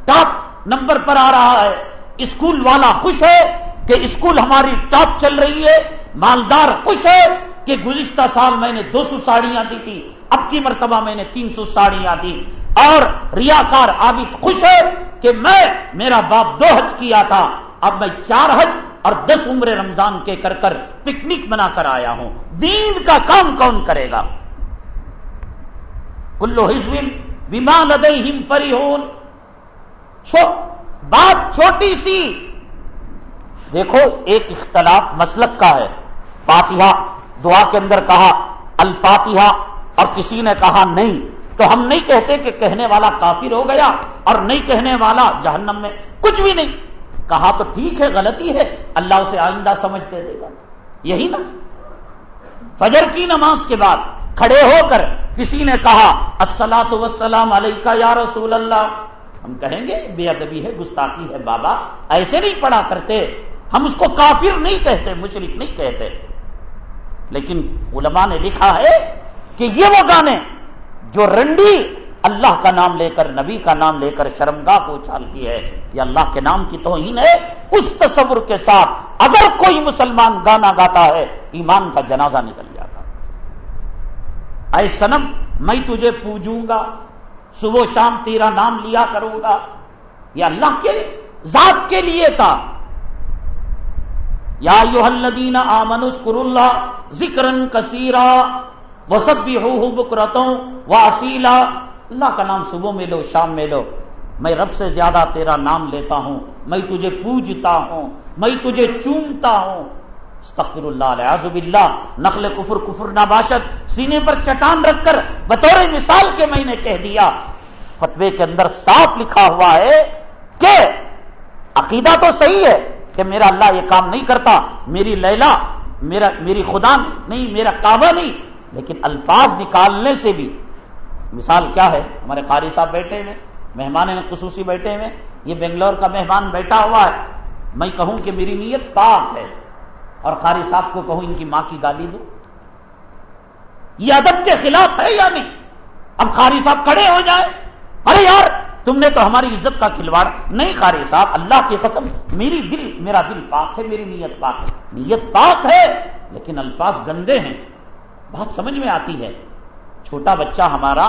ٹاپ نمبر پر آ رہا ہے۔ اسکول والا خوش ہے کہ اسکول ہماری ٹاپ چل رہی ہے۔ مالدار خوش ہے کہ گزشتہ سال میں نے دو سو ساڑیاں دی تھی اب کی مرتبہ میں نے تین سو ساڑیاں دی اور ریاکار عابد خوش ہے کہ میں میرا باپ دو حج کیا تھا اب میں چار حج اور دس عمر رمضان کے کر کر پکنک بنا کر آیا ہوں۔ دین کا کام کون کرے گا؟ کلو ہزم بیمان ادئی فری بات چھوٹی سی۔ دیکھو، ایک اختلاف مسلک کا ہے۔ فاتحہ، دعا کے اندر کہا، الفاتحہ اور کسی نے کہا نہیں تو ہم نہیں کہتے کہ کہنے والا کافر ہو گیا اور نہیں کہنے والا جہنم میں کچھ بھی نہیں کہا تو ٹھیک ہے، غلطی ہے، اللہ اسے آئندہ سمجھتے دے گا۔ یہی نا۔ فجر کی نماز کے بعد کھڑے ہو کر کسی نے کہا السلام وسلام علیکہ یا رسول اللہ۔ ہم کہیں گے، بے ادبی ہے، گستاخی ہے، بابا ایسے نہیں پڑھا کرتے۔ ہم اس کو کافر نہیں کہتے مشرق نہیں کہتے۔ لیکن علماء نے لکھا ہے کہ یہ وہ گانے جو رنڈی اللہ کا نام لے کر، نبی کا نام لے کر شرمگاہ کو اچھالتی ہے، یہ اللہ کے نام کی توہین ہے۔ اس تصور کے ساتھ اگر کوئی مسلمان گانا گاتا ہے، ایمان کا جنازہ نکل جاتا۔ اے سنم میں تجھے پوجوں گا، صبح شام تیرا نام لیا کروں گا۔ یہ اللہ کے، ذات کے لیے تھا۔ یا یو الدین آمنس کر اللہ ذکر کثیرا۔ وہ سب بھی ہو بکرتوں وہ اصیلا اللہ کا نام صبح میں لو شام میں لو میں رب سے زیادہ تیرا نام لیتا ہوں۔ میں تجھے پوجتا ہوں۔ میں تجھے چومتا ہوں۔ استغفر اللہ علیہ باللہ۔ نقل کفر کفر نباشت سینے پر چٹان رکھ کر بطور مثال کے میں نے کہہ دیا۔ فتوے کے اندر صاف لکھا ہوا ہے کہ عقیدہ تو صحیح ہے کہ میرا اللہ یہ کام نہیں کرتا۔ میری لیلا، میرا، میری خدا نہیں، میرا کعبہ نہیں۔ لیکن الفاظ نکالنے سے بھی، مثال کیا ہے؟ ہمارے قاری صاحب بیٹھے ہوئے، مہمان خصوصی بیٹھے ہوئے، یہ بنگلور کا مہمان بیٹھا ہوا ہے۔ میں کہوں کہ میری نیت پاک ہے اور قاری صاحب کو کہوں ان کی ماں کی گالی دوں یہ ادب کے خلاف ہے یا نہیں؟ اب قاری صاحب کھڑے ہو جائے ارے یار، تم نے تو ہماری عزت کا کھلواڑ۔ نہیں قاری صاحب، اللہ کی قسم، میری دل، میرا دل پاک ہے، میری نیت پاک ہے۔ نیت پاک ہے، لیکن الفاظ گندے ہیں۔ بات سمجھ میں آتی ہے۔ چھوٹا بچہ ہمارا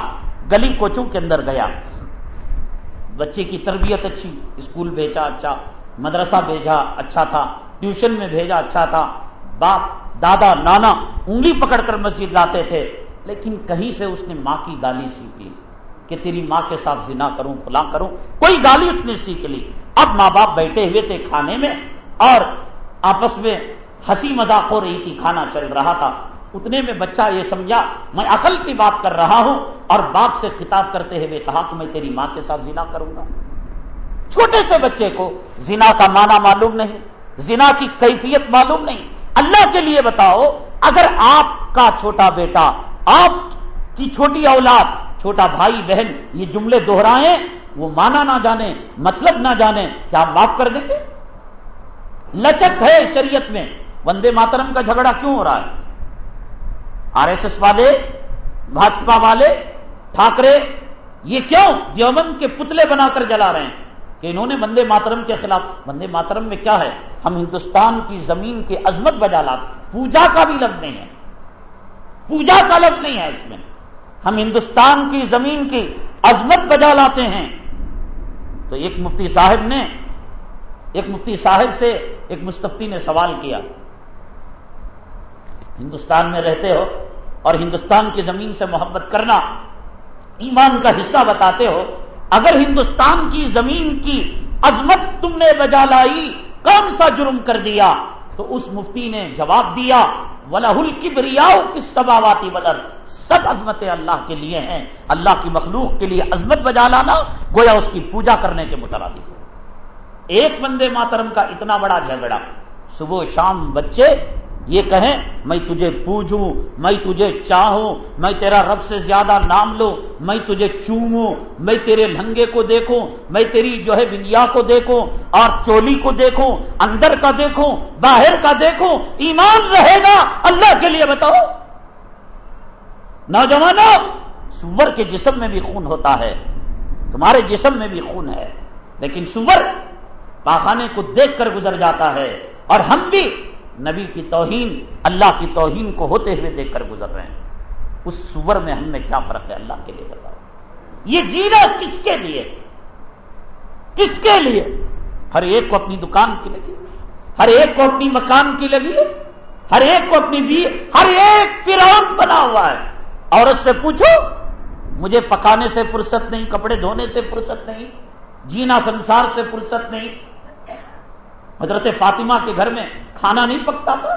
گلی کوچوں کے اندر گیا۔ بچے کی تربیت اچھی، اسکول بھیجا اچھا مدرسہ بھیجا اچھا تھا، ٹیوشن میں بھیجا اچھا تھا۔ باپ، دادا، نانا انگلی پکڑ کر مسجد لاتے تھے، لیکن کہیں سے اس نے ماں کی گالی سیکھ لی کہ تیری ماں کے ساتھ زنا کروں، فلاں کروں۔ کوئی گالی اس نے سیکھ لی۔ اب ماں باپ بیٹھے ہوئے تھے کھانے میں اور آپس میں ہنسی مذاق ہو رہی تھی، کھانا چل رہا تھا۔ اتنے میں بچہ یہ سمجھا، میں عقل کی بات کر رہا ہوں اور باپ سے خطاب کرتے ہوئے کہا کہ میں تیری ماں کے ساتھ زنا کروں گا۔ چھوٹے سے بچے کو زنا کا معنی معلوم نہیں، زنا کی کیفیت معلوم نہیں۔ اللہ کے لیے بتاؤ، اگر آپ کا چھوٹا بیٹا، آپ کی چھوٹی اولاد، چھوٹا بھائی، بہن، یہ جملے دوہرائیں وہ مانا نہ جانے مطلب نہ جانے، کیا آپ معاف کر دیں گے؟ لچک ہے شریعت میں۔ وندے ماترم کا جھگڑا کیوں ہو رہا ہے؟ آر ایس ایس والے، بھاجپا والے، ٹھاکرے، یہ کیوں دیوبند کے پتلے بنا کر جلا رہے ہیں کہ انہوں نے بندے ماترم کے خلاف بندے ماترم میں کیا ہے؟ ہم ہندوستان کی زمین کی عظمت بجا لاتے پوجا کا بھی لفظ نہیں ہے۔ پوجا کا لفظ نہیں ہے اس میں۔ ہم ہندوستان کی زمین کی عظمت بجا لاتے ہیں۔ تو ایک مفتی صاحب نے، ایک مفتی صاحب سے ایک مستفتی نے سوال کیا، ہندوستان میں رہتے ہو اور ہندوستان کی زمین سے محبت کرنا ایمان کا حصہ بتاتے ہو، اگر ہندوستان کی زمین کی عظمت تم نے بجا لائی، کون سا جرم کر دیا؟ تو اس مفتی نے جواب دیا ولا کی بریاؤ کس سباواتی ولر سب عظمتیں اللہ کے لیے ہیں۔ اللہ کی مخلوق کے لیے عظمت بجا لانا، گویا اس کی پوجا کرنے کے مترادف ایک بندے ماترم کا اتنا بڑا جھگڑا، صبح شام بچے یہ کہیں، میں تجھے پوجوں، میں تجھے چاہوں، میں تیرا رب سے زیادہ نام لوں، میں تجھے چوموں، میں تیرے لنگے کو دیکھوں، میں تیری جو ہے بنیا کو دیکھوں، اور چولی کو دیکھوں، اندر کا دیکھوں، باہر کا دیکھوں، ایمان رہے گا اللہ کے لیے بتاؤ۔ نوجوانوں، سور کے جسم میں بھی خون ہوتا ہے، تمہارے جسم میں بھی خون ہے، لیکن سور پاخانے کو دیکھ کر گزر جاتا ہے، اور ہم بھی نبی کی توہین اللہ کی توہین کو ہوتے ہوئے دیکھ کر گزر رہے ہیں۔ اس سور میں ہم میں کیا فرق ہے اللہ کے لیے بتاؤ۔ یہ جینا کس کے لیے؟ کس کے لیے؟ ہر ایک کو اپنی دکان کی لگی، ہر ایک کو اپنی مکان کی لگی، ہر ایک کو اپنی بھی ہر ایک فرعون بنا ہوا ہے۔ عورت سے پوچھو، مجھے پکانے سے فرصت نہیں، کپڑے دھونے سے فرصت نہیں، جینا سنسار سے فرصت نہیں حضرت فاطمہ کے گھر میں کھانا نہیں پکتا تھا۔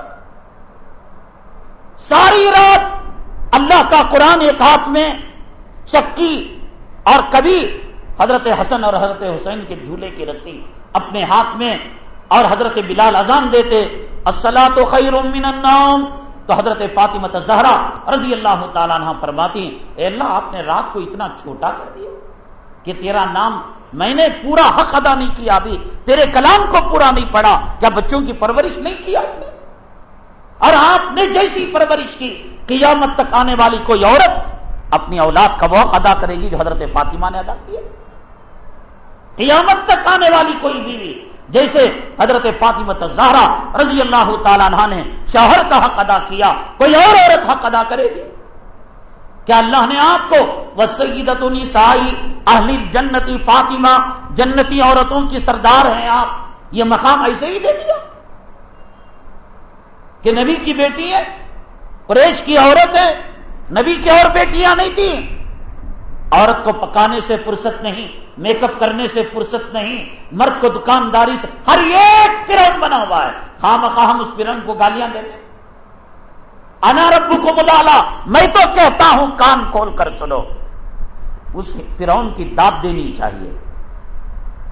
ساری رات اللہ کا قرآن ایک ہاتھ میں، چکی اور کبھی حضرت حسن اور حضرت حسین کے جھولے کی رسی اپنے ہاتھ میں اور حضرت بلال اذان دیتے السلام تو خیر من النوم۔ تو حضرت فاطمہ زہرا رضی اللہ تعالیٰ عنہ فرماتی اے اللہ آپ نے رات کو اتنا چھوٹا کر دیا۔ کہ تیرا نام میں نے پورا حق ادا نہیں کیا ابھی، تیرے کلام کو پورا نہیں پڑا کیا بچوں کی پرورش نہیں کیا اور آپ نے جیسی پرورش کی، قیامت تک آنے والی کوئی عورت اپنی اولاد کا وہ ادا کرے گی جو حضرت فاطمہ نے ادا کیا۔ قیامت تک آنے والی کوئی بیوی، جیسے حضرت فاطمہ زہرا رضی اللہ تعالیٰ عنہ نے شوہر کا حق ادا کیا، کوئی اور عورت حق ادا کرے گی۔ کیا اللہ نے آپ کو وسیدت سائی اہل جنتی فاطمہ، جنتی عورتوں کی سردار ہیں آپ۔ یہ مقام ایسے ہی دے دیا۔ کہ نبی کی بیٹی ہے، قریش کی عورت ہے، نبی کی اور بیٹیاں نہیں تھیں۔ عورت کو پکانے سے فرصت نہیں، میک اپ کرنے سے فرصت نہیں، مرد کو دکانداری سے ہر ایک فرن بنا ہوا ہے۔ خام خام اس فرن کو گالیاں دیتے انا رب کو ملالا میں تو کہتا ہوں کان کھول کر سنو۔ اس فرعون کی داد دینی چاہیے۔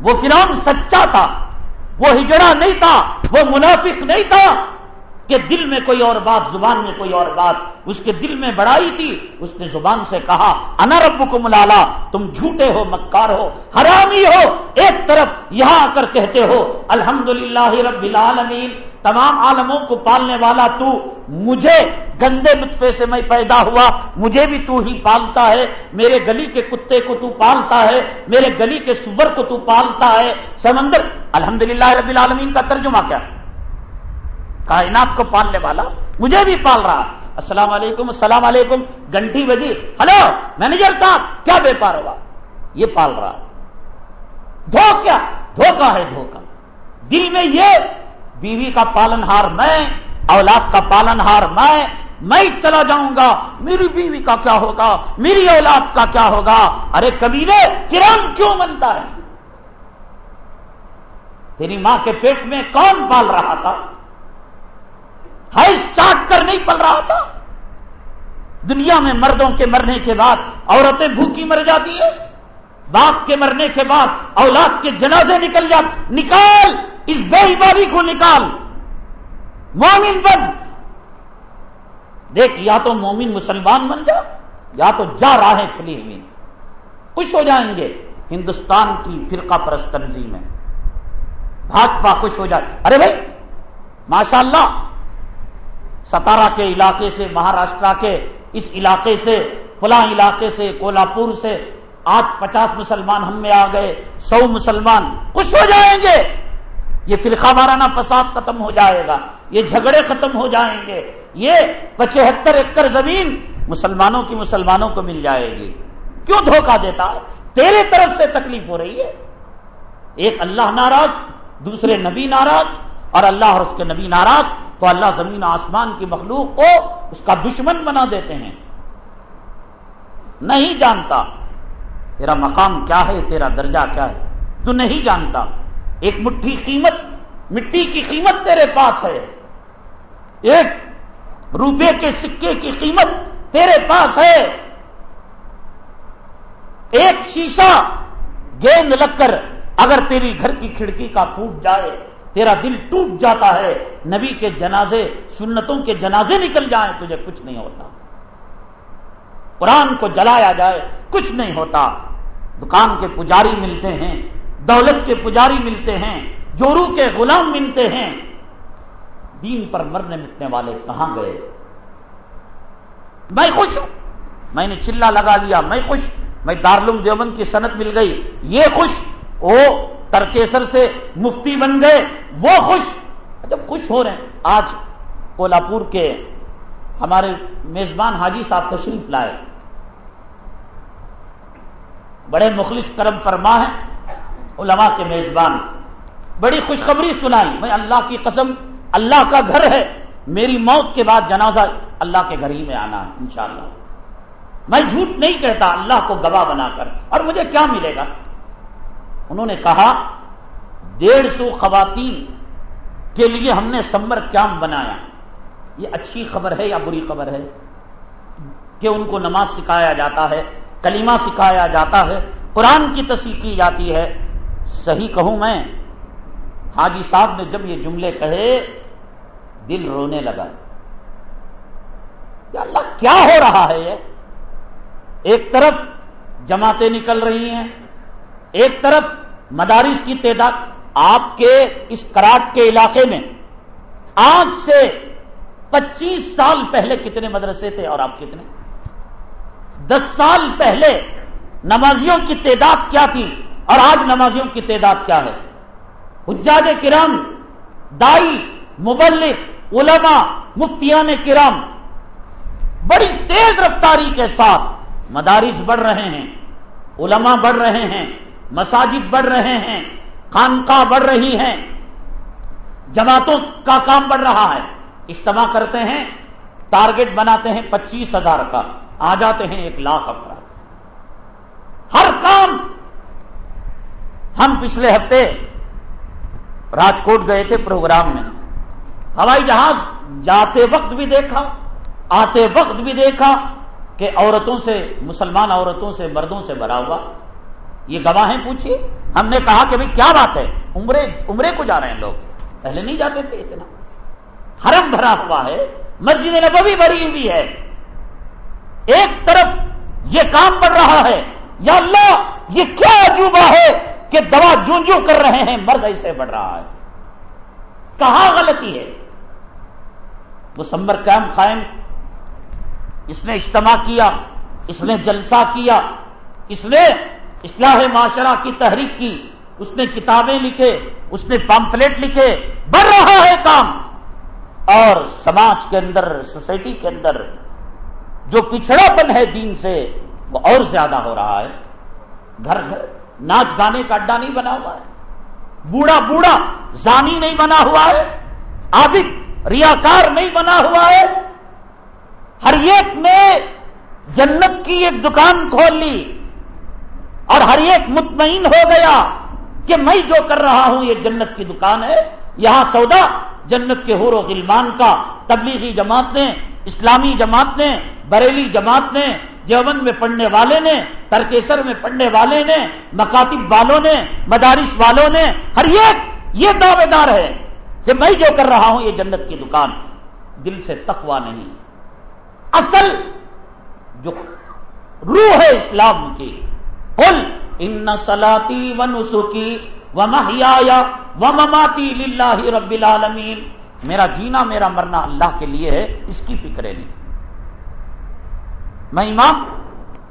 وہ فرعون سچا تھا۔ وہ ہجڑا نہیں تھا۔ وہ منافق نہیں تھا۔ کہ دل میں کوئی اور بات، زبان میں کوئی اور بات۔ اس کے دل میں بڑائی تھی، اس نے زبان سے کہا، انا رب کو ملالا تم جھوٹے ہو، مکار ہو، حرامی ہو، ایک طرف یہاں آ کر کہتے ہو الحمد رب العالمین، تمام عالموں کو پالنے والا تو مجھے گندے نطفے سے میں پیدا ہوا، مجھے بھی تو ہی پالتا ہے، میرے گلی کے کتے کو تو پالتا ہے، میرے گلی کے سور کو تو پالتا ہے۔ سمندر الحمد رب العالمین کا ترجمہ کیا؟ کائنات کو پالنے والا مجھے بھی پال رہا السلام علیکم السلام علیکم، گھنٹی بجی۔ ہلو، مینیجر صاحب، کیا بیپار ہوا؟ یہ پال رہا دھوکا دھوکا ہے دھوکا دل میں یہ، بیوی کا پالن ہار میں، اولاد کا پالن ہار میں میں چلا جاؤں گا۔ میری بیوی کا کیا ہوگا؟ میری اولاد کا کیا ہوگا؟ ارے کبیلے کران کیوں بنتا ہے؟ تیری ماں کے پیٹ میں کون پال رہا تھا؟ حیض چاٹ کر نہیں پل رہا تھا۔ دنیا میں مردوں کے مرنے کے بعد عورتیں بھوکی مر جاتی ہیں۔ باپ کے مرنے کے بعد اولاد کے جنازے نکل جاتے نکال! اس بے ایمانی کو نکال! مومن بن! دیکھ، یا تو مومن مسلمان بن جا، یا تو جا رہا ہے کھلی ہوئی۔ خوش ہو جائیں گے۔ ہندوستان کی فرقہ پرست تنظیم ہے۔ بھاجپا خوش ہو جائے۔ ارے بھائی ماشاء اللہ ستارا کے علاقے سے، مہاراشٹرا کے، اس علاقے سے، فلاں علاقے سے، کولہاپور سے، آج پچاس مسلمان ہم میں آ گئے، سو مسلمان خوش ہو جائیں گے۔ یہ فرقہ مارانا فساد ختم ہو جائے گا، یہ جھگڑے ختم ہو جائیں گے۔ یہ پچہتر ایکڑ زمین مسلمانوں کی مسلمانوں کو مل جائے گی۔ کیوں دھوکہ دیتا ہے؟ تیرے طرف سے تکلیف ہو رہی ہے۔ ایک اللہ ناراض، دوسرے نبی ناراض، اور اللہ اور اس کے نبی ناراض۔ تو اللہ زمین آسمان کی مخلوق کو اس کا دشمن بنا دیتے ہیں۔ نہیں جانتا تیرا مقام کیا ہے، تیرا درجہ کیا ہے۔ تو نہیں جانتا۔ ایک مٹھی قیمت، مٹی کی قیمت تیرے پاس ہے۔ ایک روپے کے سکے کی قیمت تیرے پاس ہے۔ ایک شیشہ گیند لگ کر اگر تیری گھر کی کھڑکی کا پھوٹ جائے تیرا دل ٹوٹ جاتا ہے، نبی کے جنازے، سنتوں کے جنازے نکل جائیں، تجھے کچھ نہیں ہوتا۔ قرآن کو جلایا جائے، کچھ نہیں ہوتا۔ دکان کے پجاری ملتے ہیں، دولت کے پجاری ملتے ہیں، جورو کے غلام ملتے ہیں۔ دین پر مرنے مٹنے والے کہاں گئے؟ میں خوش ہوں۔ میں نے چلا لگا لیا، میں خوش۔ میں دارلوم دیوبند کی صنعت مل گئی۔ یہ خوش وہ ترکیسر سے مفتی بن گئے، وہ خوش، جب خوش ہو رہے ہیں۔ آج کولہاپور کے ہمارے میزبان حاجی صاحب تشریف لائے۔ بڑے مخلص کرم فرما ہے علماء کے میزبان۔ بڑی خوشخبری سنائی۔ میں اللہ کی قسم، اللہ کا گھر ہے۔ میری موت کے بعد جنازہ اللہ کے گھر ہی میں آنا ہے انشاءاللہ۔ میں جھوٹ نہیں کہتا، اللہ کو گواہ بنا کر۔ اور مجھے کیا ملے گا؟ انہوں نے کہا، ڈیڑھ سو خواتین کے لیے ہم نے سمر کیمپ بنایا. یہ اچھی خبر ہے یا بری خبر ہے؟ کہ ان کو نماز سکھایا جاتا ہے کلیمہ سکھایا جاتا ہے، قرآن کی تصحیح کی جاتی ہے۔ صحیح کہوں میں، حاجی صاحب نے جب یہ جملے کہے، دل رونے لگا۔ یا اللہ، کیا ہو رہا ہے یہ؟ ایک طرف جماعتیں نکل رہی ہیں ایک طرف مدارس کی تعداد آپ کے اس کراٹ کے علاقے میں آج سے پچیس سال پہلے کتنے مدرسے تھے اور آپ کتنے؟ دس سال پہلے نمازیوں کی تعداد کیا تھی اور آج نمازیوں کی تعداد کیا ہے؟ حجاج کرام، دائی مبلک علماء، مفتیان کرام بڑی تیز رفتاری کے ساتھ مدارس بڑھ رہے ہیں، علماء بڑھ رہے ہیں مساجد بڑھ رہے ہیں، خانقاہ بڑھ رہی ہیں، جماعتوں کا کام بڑھ رہا ہے۔ اجتماع کرتے ہیں، ٹارگٹ بناتے ہیں پچیس ہزار کا، آ جاتے ہیں ایک لاکھ افراد۔ ہر کام۔ ہم پچھلے ہفتے راجکوٹ گئے تھے پروگرام میں۔ ہوائی جہاز جاتے وقت بھی دیکھا، آتے وقت بھی دیکھا کہ عورتوں سے، مسلمان عورتوں سے، مردوں سے بھرا ہوا۔ یہ گواہیں پوچھیے؟ ہم نے کہا کہ بھائی کیا بات ہے؟ عمرے عمرے کو جا رہے ہیں لوگ۔ پہلے نہیں جاتے تھے اتنا۔ حرم بھرا ہوا ہے۔ مسجد نبوی بھری ہوئی ہے۔ ایک طرف یہ کام بڑھ رہا ہے۔ یا اللہ، یہ کیا عجوبہ ہے کہ دوا جو جو کر رہے ہیں، مرد ایسے بڑھ رہا ہے۔ کہاں غلطی ہے؟ وہ سمبر قائم۔ اس نے اجتماع کیا، اس نے جلسہ کیا۔ اس نے اصلاح معاشرہ کی تحریک کی، اس نے کتابیں لکھے، اس نے پامفلیٹ لکھے، بڑھ رہا ہے کام۔ اور سماج کے اندر، سوسائٹی کے اندر جو پچھڑا پن ہے دین سے، وہ اور زیادہ ہو رہا ہے۔ گھر گھر، ناچ گانے کا اڈا نہیں بنا ہوا ہے۔ بوڑھا بوڑھا، زانی نہیں بنا ہوا ہے۔ عابد، ریاکار نہیں بنا ہوا ہے۔ ہر ایک نے جنت کی ایک دکان کھول لی۔ اور ہر ایک مطمئن ہو گیا کہ میں جو کر رہا ہوں، یہ جنت کی دکان ہے۔ یہاں سودا، جنت کے حور و غلمان کا، تبلیغی جماعت نے اسلامی جماعت نے بریلی جماعت نے جیون میں پڑھنے والے نے، ترکیسر میں پڑھنے والے نے، مکاتب والوں نے، مدارس والوں نے، ہر ایک یہ دعوے دار ہے کہ میں جو کر رہا ہوں، یہ جنت کی دکان دل سے تقوا نہیں۔ اصل جو روح ہے اسلام کی قل ان سلاتی و نسخی و محیا و مماتی للہ رب العالمین میرا جینا، میرا مرنا اللہ کے لیے ہے، اس کی فکر نہیں۔ میں امام،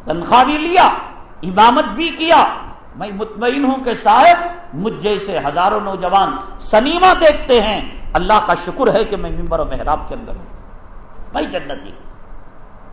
تنخواہ بھی لیا، امامت بھی کیا، میں مطمئن ہوں کہ صاحب مجھ جیسے ہزاروں نوجوان سنیما دیکھتے ہیں۔ اللہ کا شکر ہے کہ میں ممبر و محراب کے اندر ہوں۔ میں جنتی،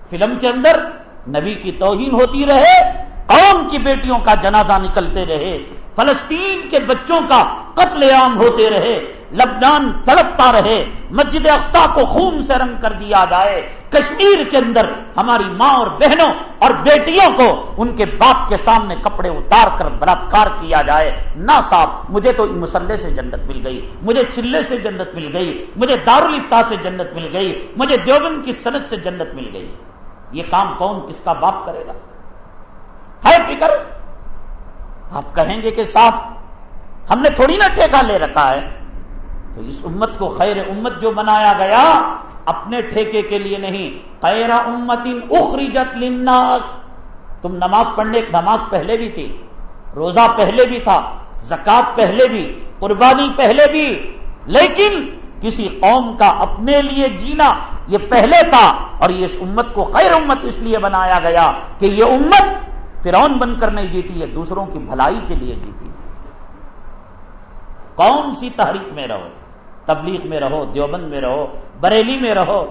فلم کے اندر نبی کی توہین ہوتی رہے، قوم کی بیٹیوں کا جنازہ نکلتے رہے، فلسطین کے بچوں کا قتل عام ہوتے رہے، لبنان تڑپتا رہے، مسجد اقسا کو خون سے رنگ کر دیا جائے، کشمیر کے اندر ہماری ماں اور بہنوں اور بیٹیوں کو ان کے باپ کے سامنے کپڑے اتار کر بلاکار کیا جائے۔ نہ صاحب، مجھے تو مسلے سے جنت مل گئی، مجھے چلے سے جنت مل گئی، مجھے دارالفتا سے جنت مل گئی، مجھے دیوبند کی صنعت سے جنت مل گئی۔ یہ کام کون کس کا باپ کرے گا؟ ہے فکر۔ آپ کہیں گے کہ صاحب، ہم نے تھوڑی نا ٹھیکہ لے رکھا ہے۔ تو اس امت کو خیر امت جو بنایا گیا، اپنے ٹھیکے کے لیے نہیں۔ خیر امت اخرجت للناس۔ تم نماز پڑھنے، نماز پہلے بھی تھی۔ روزہ پہلے بھی تھا۔ زکات پہلے بھی، قربانی پہلے بھی۔ لیکن کسی قوم کا اپنے لیے جینا یہ پہلے تھا اور یہ اس امت کو خیر امت اس لیے بنایا گیا کہ یہ امت فرون بن کر نہیں جیتی ہے دوسروں کی بھلائی کے لیے جیتی۔ کون سی تحریک میں رہو؟ تبلیغ میں رہو، دیوبند میں رہو، بریلی میں رہو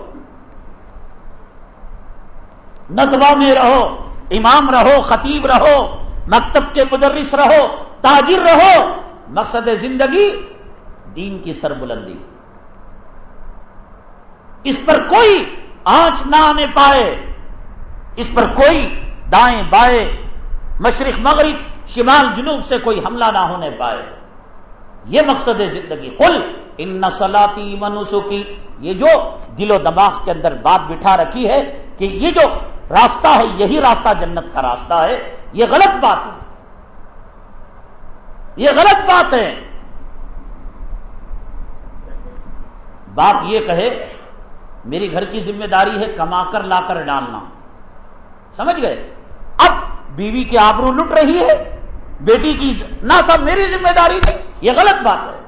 ندوا میں رہو، امام رہو، خطیب رہو، مکتب کے مدرس رہو، تاجر رہو، مقصد زندگی دین کی سربلندی۔ اس پر کوئی آنچ نہ آنے پائے، اس پر کوئی دائیں بائیں، مشرق، مغرب، شمال، جنوب سے کوئی حملہ نہ ہونے پائے۔ یہ مقصد ہے زندگی۔ کل ان نسلاتی منوسو کی یہ جو دل و دماغ کے اندر بات بٹھا رکھی ہے کہ یہ جو راستہ ہے، یہی راستہ جنت کا راستہ ہے، یہ غلط بات ہے۔ یہ غلط بات ہے۔ باپ یہ کہے میری گھر کی ذمہ داری ہے کما کر لا کر ڈالنا سمجھ گئے اب بیوی کی آبرو لٹ رہی ہے بیٹی کی نہ سب میری ذمہ داری نہیں یہ غلط بات ہے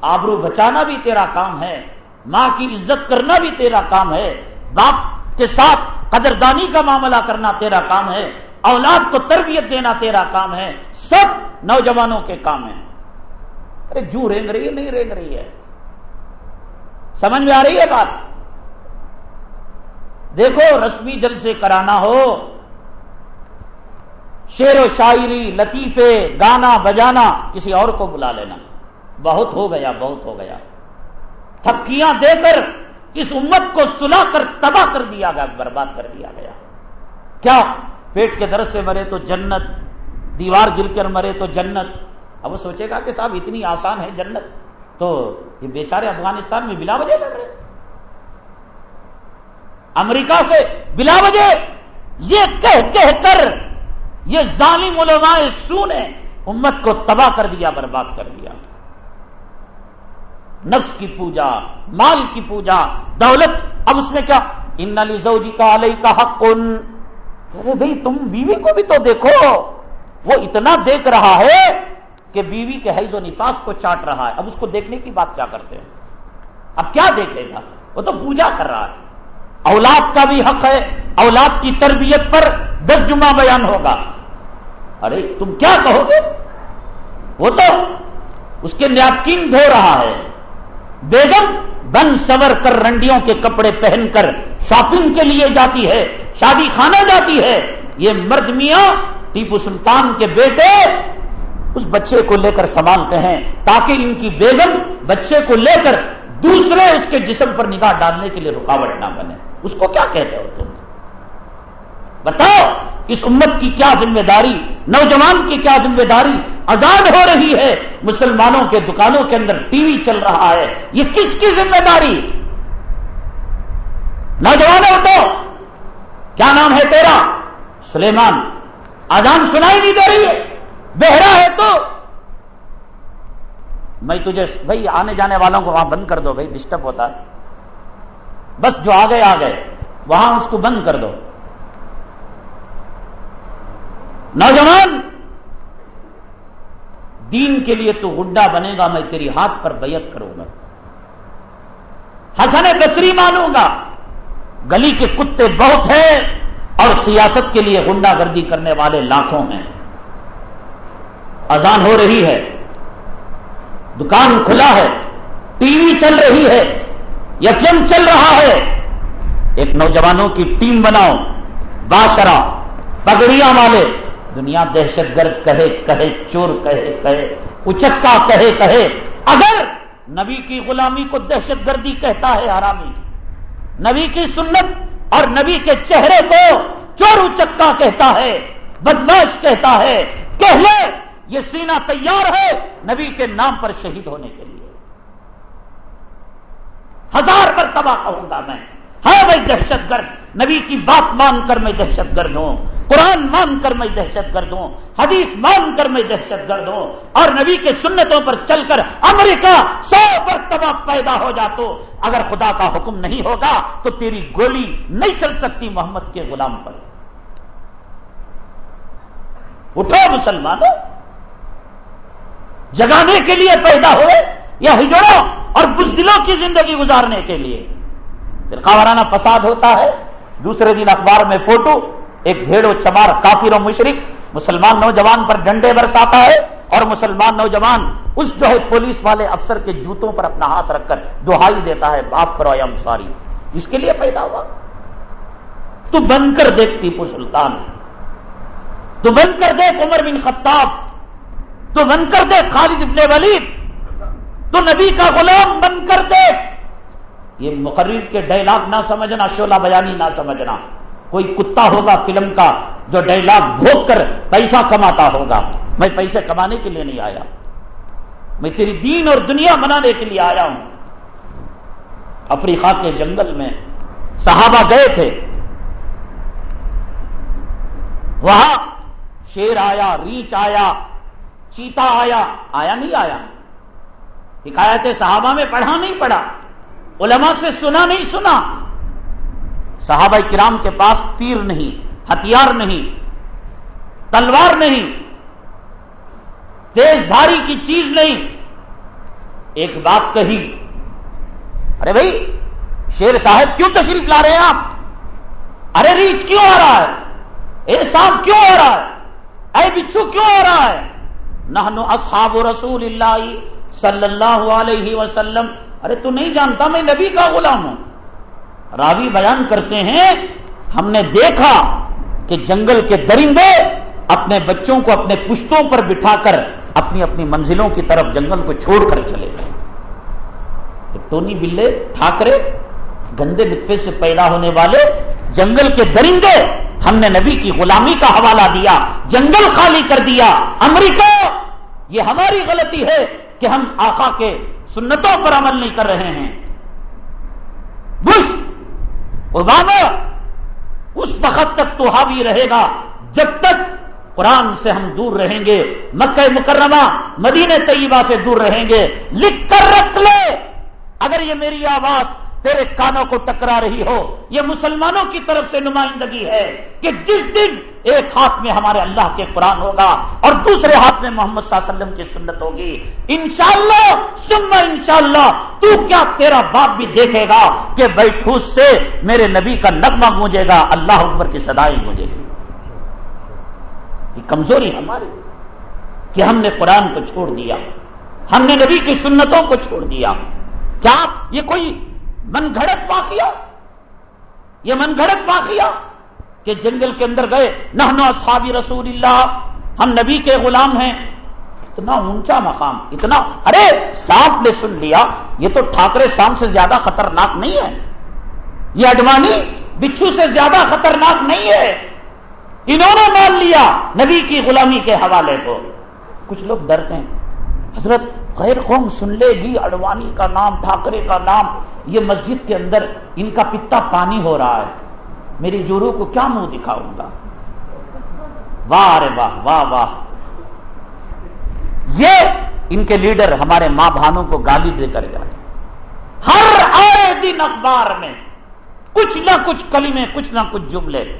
آبرو بچانا بھی تیرا کام ہے ماں کی عزت کرنا بھی تیرا کام ہے باپ کے ساتھ قدردانی کا معاملہ کرنا تیرا کام ہے اولاد کو تربیت دینا تیرا کام ہے سب نوجوانوں کے کام ہیں ارے جو رینگ رہی ہے، نہیں رینگ رہی ہے۔ سمجھ میں آ رہی ہے بات؟ دیکھو، رسمی جل سے کرانا ہو، شعر و شاعری، لطیفے، گانا، بجانا، کسی اور کو بلا لینا۔ بہت ہو گیا، بہت ہو گیا۔ تھپکیاں دے کر اس امت کو سلا کر، تباہ کر دیا گیا، برباد کر دیا گیا۔ کیا؟ پیٹ کے درد سے مرے تو جنت، دیوار گر کر مرے تو جنت۔ اب وہ سوچے گا کہ صاحب، اتنی آسان ہے جنت۔ تو یہ بیچارے افغانستان میں بلا وجہ لگ رہے امریکہ سے بلا وجہ یہ کہہ کہہ کر یہ ظالم علماء سو نے امت کو تباہ کر دیا، برباد کر دیا۔ نفس کی پوجا، مال کی پوجا، دولت۔ اب اس میں کیا؟ ان زوجی کا علیہ کا حق ان ارے بھائی تم بیوی کو بھی تو دیکھو۔ وہ اتنا دیکھ رہا ہے کہ بیوی کے حیض و نفاس کو چاٹ رہا ہے۔ اب اس کو دیکھنے کی بات کیا کرتے ہیں؟ اب کیا دیکھے گا؟ وہ تو پوجا کر رہا ہے۔ اولاد کا بھی حق ہے، اولاد کی تربیت پر دس جمعہ بیان ہوگا۔ ارے، تم کیا کہو گے؟ وہ تو اس کے نیپکین دھو رہا ہے۔ بیگم بن سور کر رنڈیوں کے کپڑے پہن کر شاپنگ کے لیے جاتی ہے، شادی خانہ جاتی ہے۔ یہ مرد میاں ٹیپو سلطان کے بیٹے اس بچے کو لے کر سنبھالتے ہیں، تاکہ ان کی بیگم بچے کو لے کر دوسرے اس کے جسم پر نگاہ ڈالنے کے لیے رکاوٹ نہ بنے۔ اس کو کیا کہتے ہو تم؟ بتاؤ، اس امت کی کیا ذمہ داری؟ نوجوان کی کیا ذمہ داری؟ آزاد ہو رہی ہے، مسلمانوں کے دکانوں کے اندر ٹی وی چل رہا ہے، یہ کس کی ذمہ داری؟ نوجوانوں تو، کیا نام ہے تیرا؟ سلیمان۔ آزان سنائی نہیں دے رہی ہے، بہرا ہے تو۔ میں تجھے، بھائی، آنے جانے والوں کو وہاں بند کر دو، بھائی ڈسٹرب ہوتا ہے۔ بس جو آ گئے آ گئے، وہاں اس کو بند کر دو۔ نوجوان، دین کے لیے تو گڈا بنے گا، میں تیری ہاتھ پر بیعت کروں گا۔ حسن بکری مانوں گا۔ گلی کے کتے بہت ہیں اور سیاست کے لیے گنڈا گردی کرنے والے لاکھوں ہیں۔ اذان ہو رہی ہے۔ دکان کھلا ہے۔ ٹی وی چل رہی ہے۔ یفیم چل رہا ہے۔ ایک نوجوانوں کی ٹیم بناؤ باسرا پگڑیاں والے۔ دنیا دہشت گرد کہے کہے، چور کہے کہے، اچکا کہے کہے۔ اگر نبی کی غلامی کو دہشت گردی کہتا ہے حرامی، نبی کی سنت اور نبی کے چہرے کو چور اچکا کہتا ہے بدماش کہتا ہے کہ لے یہ سینہ تیار ہے نبی کے نام پر شہید ہونے کے لیے۔ ہزار پر تباہ کہوں گا میں ہاں میں دہشت گرد، نبی کی بات مان کر میں دہشت گرد ہوں، قرآن مان کر میں دہشت گرد ہوں، حدیث مان کر میں دہشت گرد ہوں، اور نبی کے سنتوں پر چل کر امریکہ سو پر تباہ پیدا ہو جا تو اگر خدا کا حکم نہیں ہوگا تو تیری گولی نہیں چل سکتی محمد کے غلام پر۔ اٹھو مسلمانوں، جگانے کے لیے پیدا ہوئے۔ یا ہجڑوں اور بزدلوں کی زندگی گزارنے کے لیے۔ وارانہ فساد ہوتا ہے۔ دوسرے دن اخبار میں فوٹو، ایک بھیڑو چمار کافر و مشرق مسلمان نوجوان پر ڈنڈے برساتا ہے اور مسلمان نوجوان اس جو ہے پولیس والے افسر کے جوتوں پر اپنا ہاتھ رکھ کر دہائی دیتا ہے، باپ کرو یا ساری۔ اس کے لیے پیدا ہوا۔ تو بن کر دیکھ ٹیپو سلطان۔ تو بن کر دیکھ عمر بن خطاب۔ تو بن کر دیکھ خالد ابن ولید۔ تو نبی کا غلام بن کر دے۔ یہ مقرر کے ڈائلاگ نہ سمجھنا شولہ بیانی نہ سمجھنا۔ کوئی کتا ہوگا فلم کا جو ڈائلاگ بھوک کر پیسہ کماتا ہوگا۔ میں پیسے کمانے کے لیے نہیں آیا۔ میں تیری دین اور دنیا بنانے کے لیے آیا ہوں۔ افریقہ کے جنگل میں صحابہ گئے تھے۔ وہاں شیر آیا، ریچ آیا، چیتا آیا۔ آیا نہیں آیا؟ حکایت صحابہ میں پڑھا نہیں پڑھا، علماء سے سنا نہیں سنا۔ صحابہ کرام کے پاس تیر نہیں، ہتھیار نہیں، تلوار نہیں، تیز دھاری کی چیز نہیں۔ ایک بات کہی، ارے بھائی، شیر صاحب کیوں تشریف لا رہے ہیں آپ؟ ارے ریچ کیوں آ رہا ہے؟ اے سانپ کیوں آ رہا ہے؟ اے بچھو کیوں آ رہا ہے؟ نہ اصحاب رسول اللہ۔ صلی اللہ علیہ وسلم۔ ارے تو نہیں جانتا میں نبی کا غلام ہوں۔ راوی بیان کرتے ہیں، ہم نے دیکھا کہ جنگل کے درندے اپنے بچوں کو اپنے پشتوں پر بٹھا کر اپنی اپنی منزلوں کی طرف جنگل کو چھوڑ کر چلے گئے۔ ٹونی بلے، ٹھاکرے، گندے لطفے سے پیدا ہونے والے جنگل کے درندے، ہم نے نبی کی غلامی کا حوالہ دیا، جنگل خالی کر دیا۔ امریکہ، یہ ہماری غلطی ہے۔ کہ ہم آقا کے سنتوں پر عمل نہیں کر رہے ہیں۔ بش! اوباما اس وقت تک تو حاوی رہے گا جب تک قرآن سے ہم دور رہیں گے، مکہ مکرمہ، مدینہ طیبہ سے دور رہیں گے۔ لکھ کر رکھ لے! اگر یہ میری آواز تیرے کانوں کو ٹکرا رہی ہو یہ مسلمانوں کی طرف سے نمائندگی ہے کہ جس دن ایک ہاتھ میں ہمارے اللہ کے قرآن ہوگا اور دوسرے ہاتھ میں محمد صلی اللہ علیہ وسلم کی سنت ہوگی۔ انشاءاللہ سننا انشاءاللہ، تو کیا تیرا باپ بھی دیکھے گا کہ بیٹھوس سے میرے نبی کا نغمہ گونجے گا، اللہ اکبر کی سدائی گونجے گی۔ یہ کمزوری ہماری کہ ہم نے قرآن کو چھوڑ دیا، ہم نے نبی کی سنتوں کو چھوڑ دیا۔ کیا یہ کوئی من گھڑت واقعہ، یہ من گھڑت واقعہ کہ جنگل کے اندر گئے نہ اصحابی رسول اللہ، ہم نبی کے غلام ہیں۔ اتنا اونچا مقام، اتنا، ارے، سانپ نے سن لیا، یہ تو ٹھاکرے سانپ سے زیادہ خطرناک نہیں ہے۔ یہ اڈوانی بچھو سے زیادہ خطرناک نہیں ہے۔ انہوں نے مان لیا نبی کی غلامی کے حوالے کو۔ کچھ لوگ ڈرتے ہیں۔ حضرت غیر قوم سن لے گی، اڈوانی کا نام، ٹھاکرے کا نام، یہ مسجد کے اندر ان کا پتا پانی ہو رہا ہے۔ میری جورو کو کیا منہ دکھاؤں گا؟ واہ ارے واہ واہ واہ۔ یہ ان کے لیڈر ہمارے ماں بہنوں کو گالی دے کر جائے۔ ہر آئے دن اخبار میں کچھ نہ کچھ کلمے، کچھ نہ کچھ جملے۔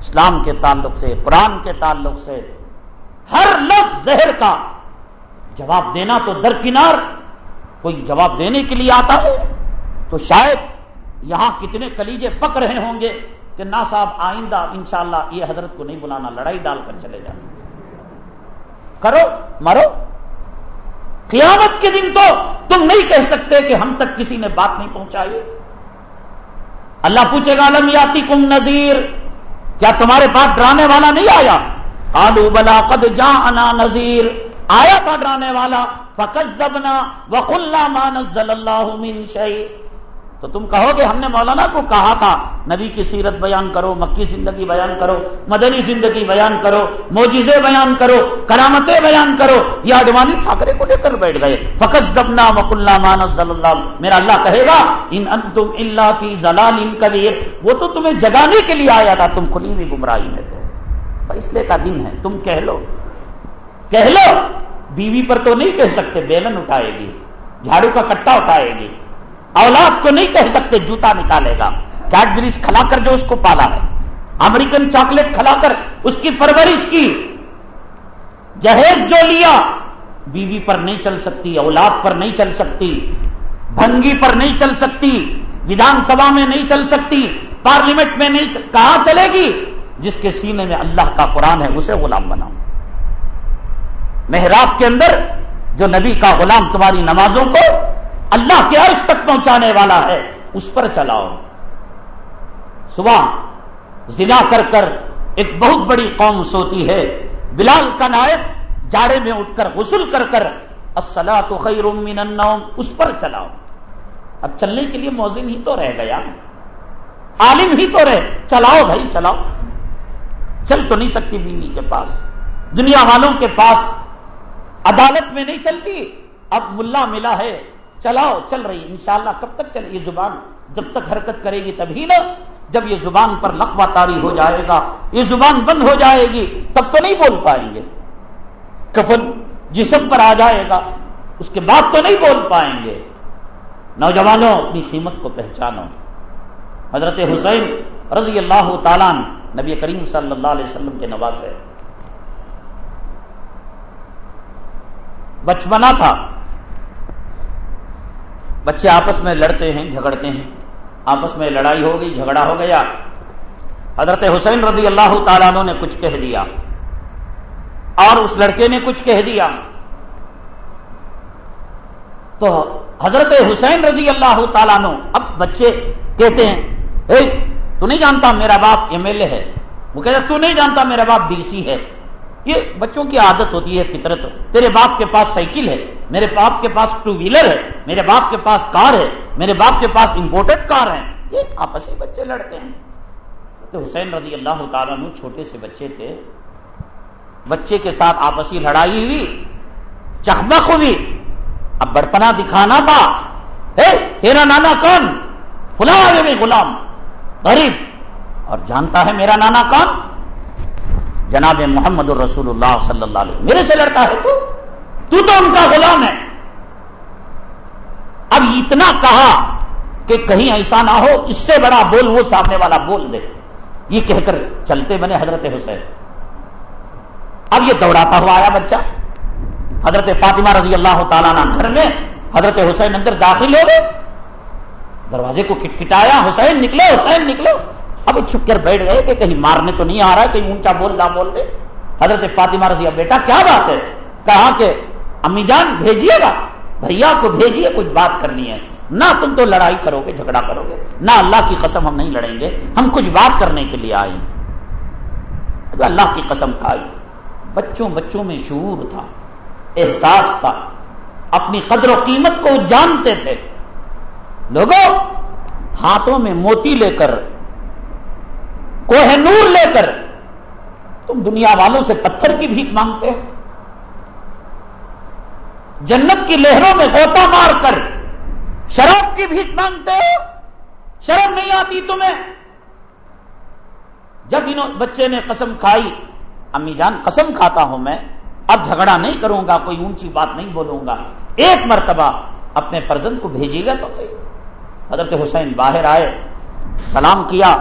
اسلام کے تعلق سے، قرآن کے تعلق سے، ہر لفظ زہر کا جواب دینا تو درکنار، کوئی جواب دینے کے لیے آتا ہے تو شاید یہاں کتنے کلیجے پک رہے ہوں گے کہ نا صاحب آئندہ انشاءاللہ یہ حضرت کو نہیں بلانا، لڑائی ڈال کر چلے جائیں کرو، مرو۔ قیامت کے دن تو تم نہیں کہہ سکتے کہ ہم تک کسی نے بات نہیں پہنچائی۔ اللہ پوچھے گا عالم یاتی کم نذیر، کیا تمہارے پاس ڈرانے والا نہیں آیا؟ آلو بلا قد جا انا نذیر۔ آیا تھا ڈرانے والا فقط دبنا وقل مانزل اللہ من شعی تو تم کہو گے ہم نے مولانا کو کہا تھا، نبی کی سیرت بیان کرو، مکی زندگی بیان کرو، مدنی زندگی بیان کرو موجزے بیان کرو، کرامتیں بیان کرو۔ یہ اڈوانی ٹھاکرے کو لے کر بیٹھ گئے۔ فقط دبنا مک اللہ مانس اللہ میرا اللہ کہے گا ان انتم اللہ فی زلال ان کبیر وہ تو تمہیں جگانے کے لیے آیا تھا، تم کھلی ہوئی گمراہی میں تھے۔ فیصلے کا دن ہے، تم کہہ لو۔ کہہ لو، بیوی پر تو نہیں کہہ سکتے بیلن اٹھائے گی، جھاڑو کا کٹا اٹھائے گی۔ اولاد کو نہیں کہہ سکتے جوتا نکالے گا۔ کیٹ بریج کھلا کر جو اس کو پالا ہے۔ امریکن چاکلیٹ کھلا کر اس کی پرورش کی۔ جہیز جو لیا، بیوی پر نہیں چل سکتی، اولاد پر نہیں چل سکتی، بھنگی پر نہیں چل سکتی ودھان سبھا میں نہیں چل سکتی، پارلیمنٹ میں نہیں کہاں چلے گی؟ جس کے سینے میں اللہ کا قرآن ہے، اسے غلام بناؤ۔ محراب کے اندر جو نبی کا غلام تمہاری نمازوں کو اللہ کے عرش تک پہنچانے والا ہے، اس پر چلاؤ۔ صبح زنا کر کر ایک بہت بڑی قوم سوتی ہے۔ بلال کا نائب جاڑے میں اٹھ کر غسل کر کر السلا تو خیر من النوم، اس پر چلاؤ۔ اب چلنے کے لیے موزن ہی تو رہ گیا۔ عالم ہی تو رہے چلاؤ بھائی، چلاؤ۔ چل تو نہیں سکتی بیوی کے پاس۔ دنیا والوں کے پاس عدالت میں نہیں چلتی۔ اب ملا ملا ہے۔ چلاؤ، چل رہی۔ انشاءاللہ کب تک چلے یہ زبان؟ جب تک حرکت کرے گی تبھی نا۔ جب یہ زبان پر لقوہ تاری ہو جائے گا، یہ زبان بند ہو جائے گی، تب تو نہیں بول پائیں گے۔ کفن جسم پر آ جائے گا، اس کے بعد تو نہیں بول پائیں گے۔ نوجوانوں، اپنی قیمت کو پہچانو۔ حضرت حسین رضی اللہ تعالیٰ نبی کریم صلی اللہ علیہ وسلم کے نواز ہے بچپنا تھا۔ بچے آپس میں لڑتے ہیں، جھگڑتے ہیں۔ آپس میں لڑائی ہو گئی، جھگڑا ہو گیا۔ حضرت حسین رضی اللہ تعالیٰ نے کچھ کہہ دیا۔ اور اس لڑکے نے کچھ کہہ دیا۔ تو حضرت حسین رضی اللہ تعالیٰ اب بچے کہتے ہیں، اے، تو نہیں جانتا میرا باپ ایم ایل اے ہے؟ وہ کہتا تو نہیں جانتا میرا باپ ڈی سی ہے؟ یہ بچوں کی عادت ہوتی ہے فطرت. تیرے باپ کے پاس سائیکل ہے. میرے باپ کے پاس ٹو ویلر ہے. میرے باپ کے پاس کار ہے. میرے باپ کے پاس امپورٹڈ کار ہے. یہ آپس بچے لڑتے ہیں. تو حسین رضی اللہ تعالیٰ چھوٹے سے بچے تھے. بچے کے ساتھ آپسی لڑائی ہوئی. چکمک ہوئی. اب بڑپنا دکھانا تھا. تیرا نانا کون؟ فلا آگے میں غلام. غریب. اور جانتا ہے میرا نانا کون؟ جناب محمد الرسول اللہ صلی اللہ علیہ میرے سے لڑتا ہے تو؟ تو تو ان کا غلام ہے۔ اب اتنا کہا کہ کہیں ایسا نہ ہو، اس سے بڑا بول وہ سامنے والا بول دے۔ یہ کہہ کر چلتے بنے حضرت حسین۔ اب یہ دوڑاتا ہوا آیا بچہ۔ حضرت فاطمہ رضی اللہ تعالیٰ گھر میں حضرت حسین اندر داخل ہو گئے۔ دروازے کو کٹکھٹایا حسین نکلو حسین نکلو۔ اب چھپ کر بیٹھ گئے کہ کہیں مارنے تو نہیں آ رہا ہے، کہیں اونچا بول، نہ بول دے۔ حضرت فاطمہ رضی بیٹا، کیا بات ہے؟ کہا کہ، امی جان، بھیجیے گا۔ بھیا کو بھیجیے، کچھ بات کرنی ہے۔ نہ تم تو لڑائی کرو گے جھگڑا کرو گے نہ اللہ کی قسم ہم نہیں لڑیں گے۔ ہم کچھ بات کرنے کے لیے آئے اللہ کی قسم کھائی۔ بچوں بچوں میں شعور تھا، احساس تھا۔ اپنی قدر و قیمت کو جانتے تھے۔ لوگوں، ہاتھوں میں موتی لے کر کوہ نور لے کر تم دنیا والوں سے پتھر کی بھیک مانگتے ہو۔ جنت کی لہروں میں غوطہ مار کر شراب کی بھیک مانگتے ہو۔ شرم نہیں آتی تمہیں۔ جب انہوں بچے نے قسم کھائی، امی جان، قسم کھاتا ہوں میں۔ اب جھگڑا نہیں کروں گا، کوئی اونچی بات نہیں بولوں گا۔ ایک مرتبہ اپنے فرزند کو بھیجیے گا تو صحیح۔ حضرت حسین باہر آئے۔ سلام کیا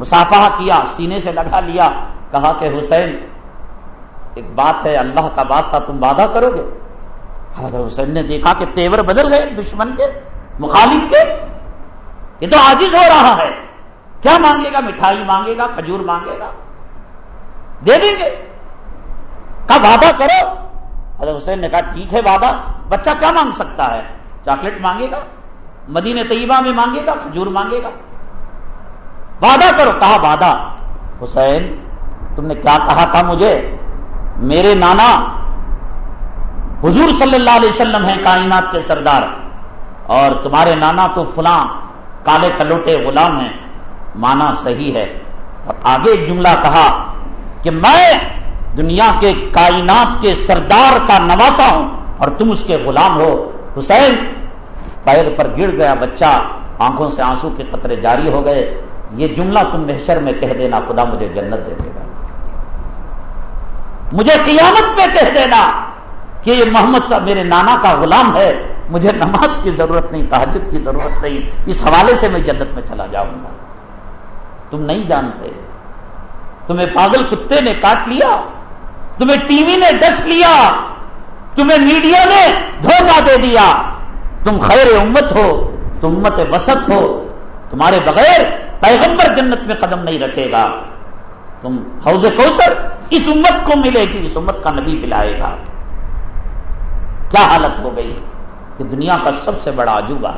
مسافہ کیا، سینے سے لگا لیا، کہا کہ حسین، ایک بات ہے، اللہ کا واسطہ تم وعدہ کرو گے۔ حضرت حسین نے دیکھا کہ تیور بدل گئے دشمن کے، مخالف کے۔ یہ تو عاجز ہو رہا ہے۔ کیا مانگے گا؟ مٹھائی مانگے گا، کھجور مانگے گا۔ دے دیں گے۔ کہا وعدہ کرو۔ حضرت حسین نے کہا، ٹھیک ہے وعدہ، بچہ کیا مانگ سکتا ہے؟ چاکلیٹ مانگے گا، مدینہ طیبہ میں مانگے گا، کھجور مانگے گا۔ وعدہ کرو، کہا وعدہ۔ حسین، تم نے کیا کہا تھا مجھے؟ میرے نانا، حضور صلی اللہ علیہ وسلم ہیں کائنات کے سردار، اور تمہارے نانا تو فلاں، کالے کلوٹے غلام ہیں۔ مانا صحیح ہے۔ اور آگے جملہ کہا کہ میں دنیا کے کائنات کے سردار کا نواسا ہوں اور تم اس کے غلام ہو۔ حسین، پیر پر گر گیا بچہ، آنکھوں سے آنسو کے قطرے جاری ہو گئے۔ یہ جملہ تم محشر میں کہہ دینا، خدا مجھے جنت دے دے گا۔ مجھے قیامت میں کہہ دینا کہ یہ محمد صاحب میرے نانا کا غلام ہے، مجھے نماز کی ضرورت نہیں تحجد کی ضرورت نہیں، اس حوالے سے میں جنت میں چلا جاؤں گا۔ تم نہیں جانتے۔ تمہیں پاگل کتے نے کاٹ لیا، تمہیں ٹی وی نے ڈس لیا، تمہیں میڈیا نے دھوکہ دے دیا۔ تم خیر امت ہو، تم امت وسط ہو تمہارے بغیر پیغمبر جنت میں قدم نہیں رکھے گا۔ تم حوض کوثر اس امت کو ملے گی، اس امت کا نبی پلائے گا۔ کیا حالت ہو گئی؟ کہ دنیا کا سب سے بڑا عجوبہ۔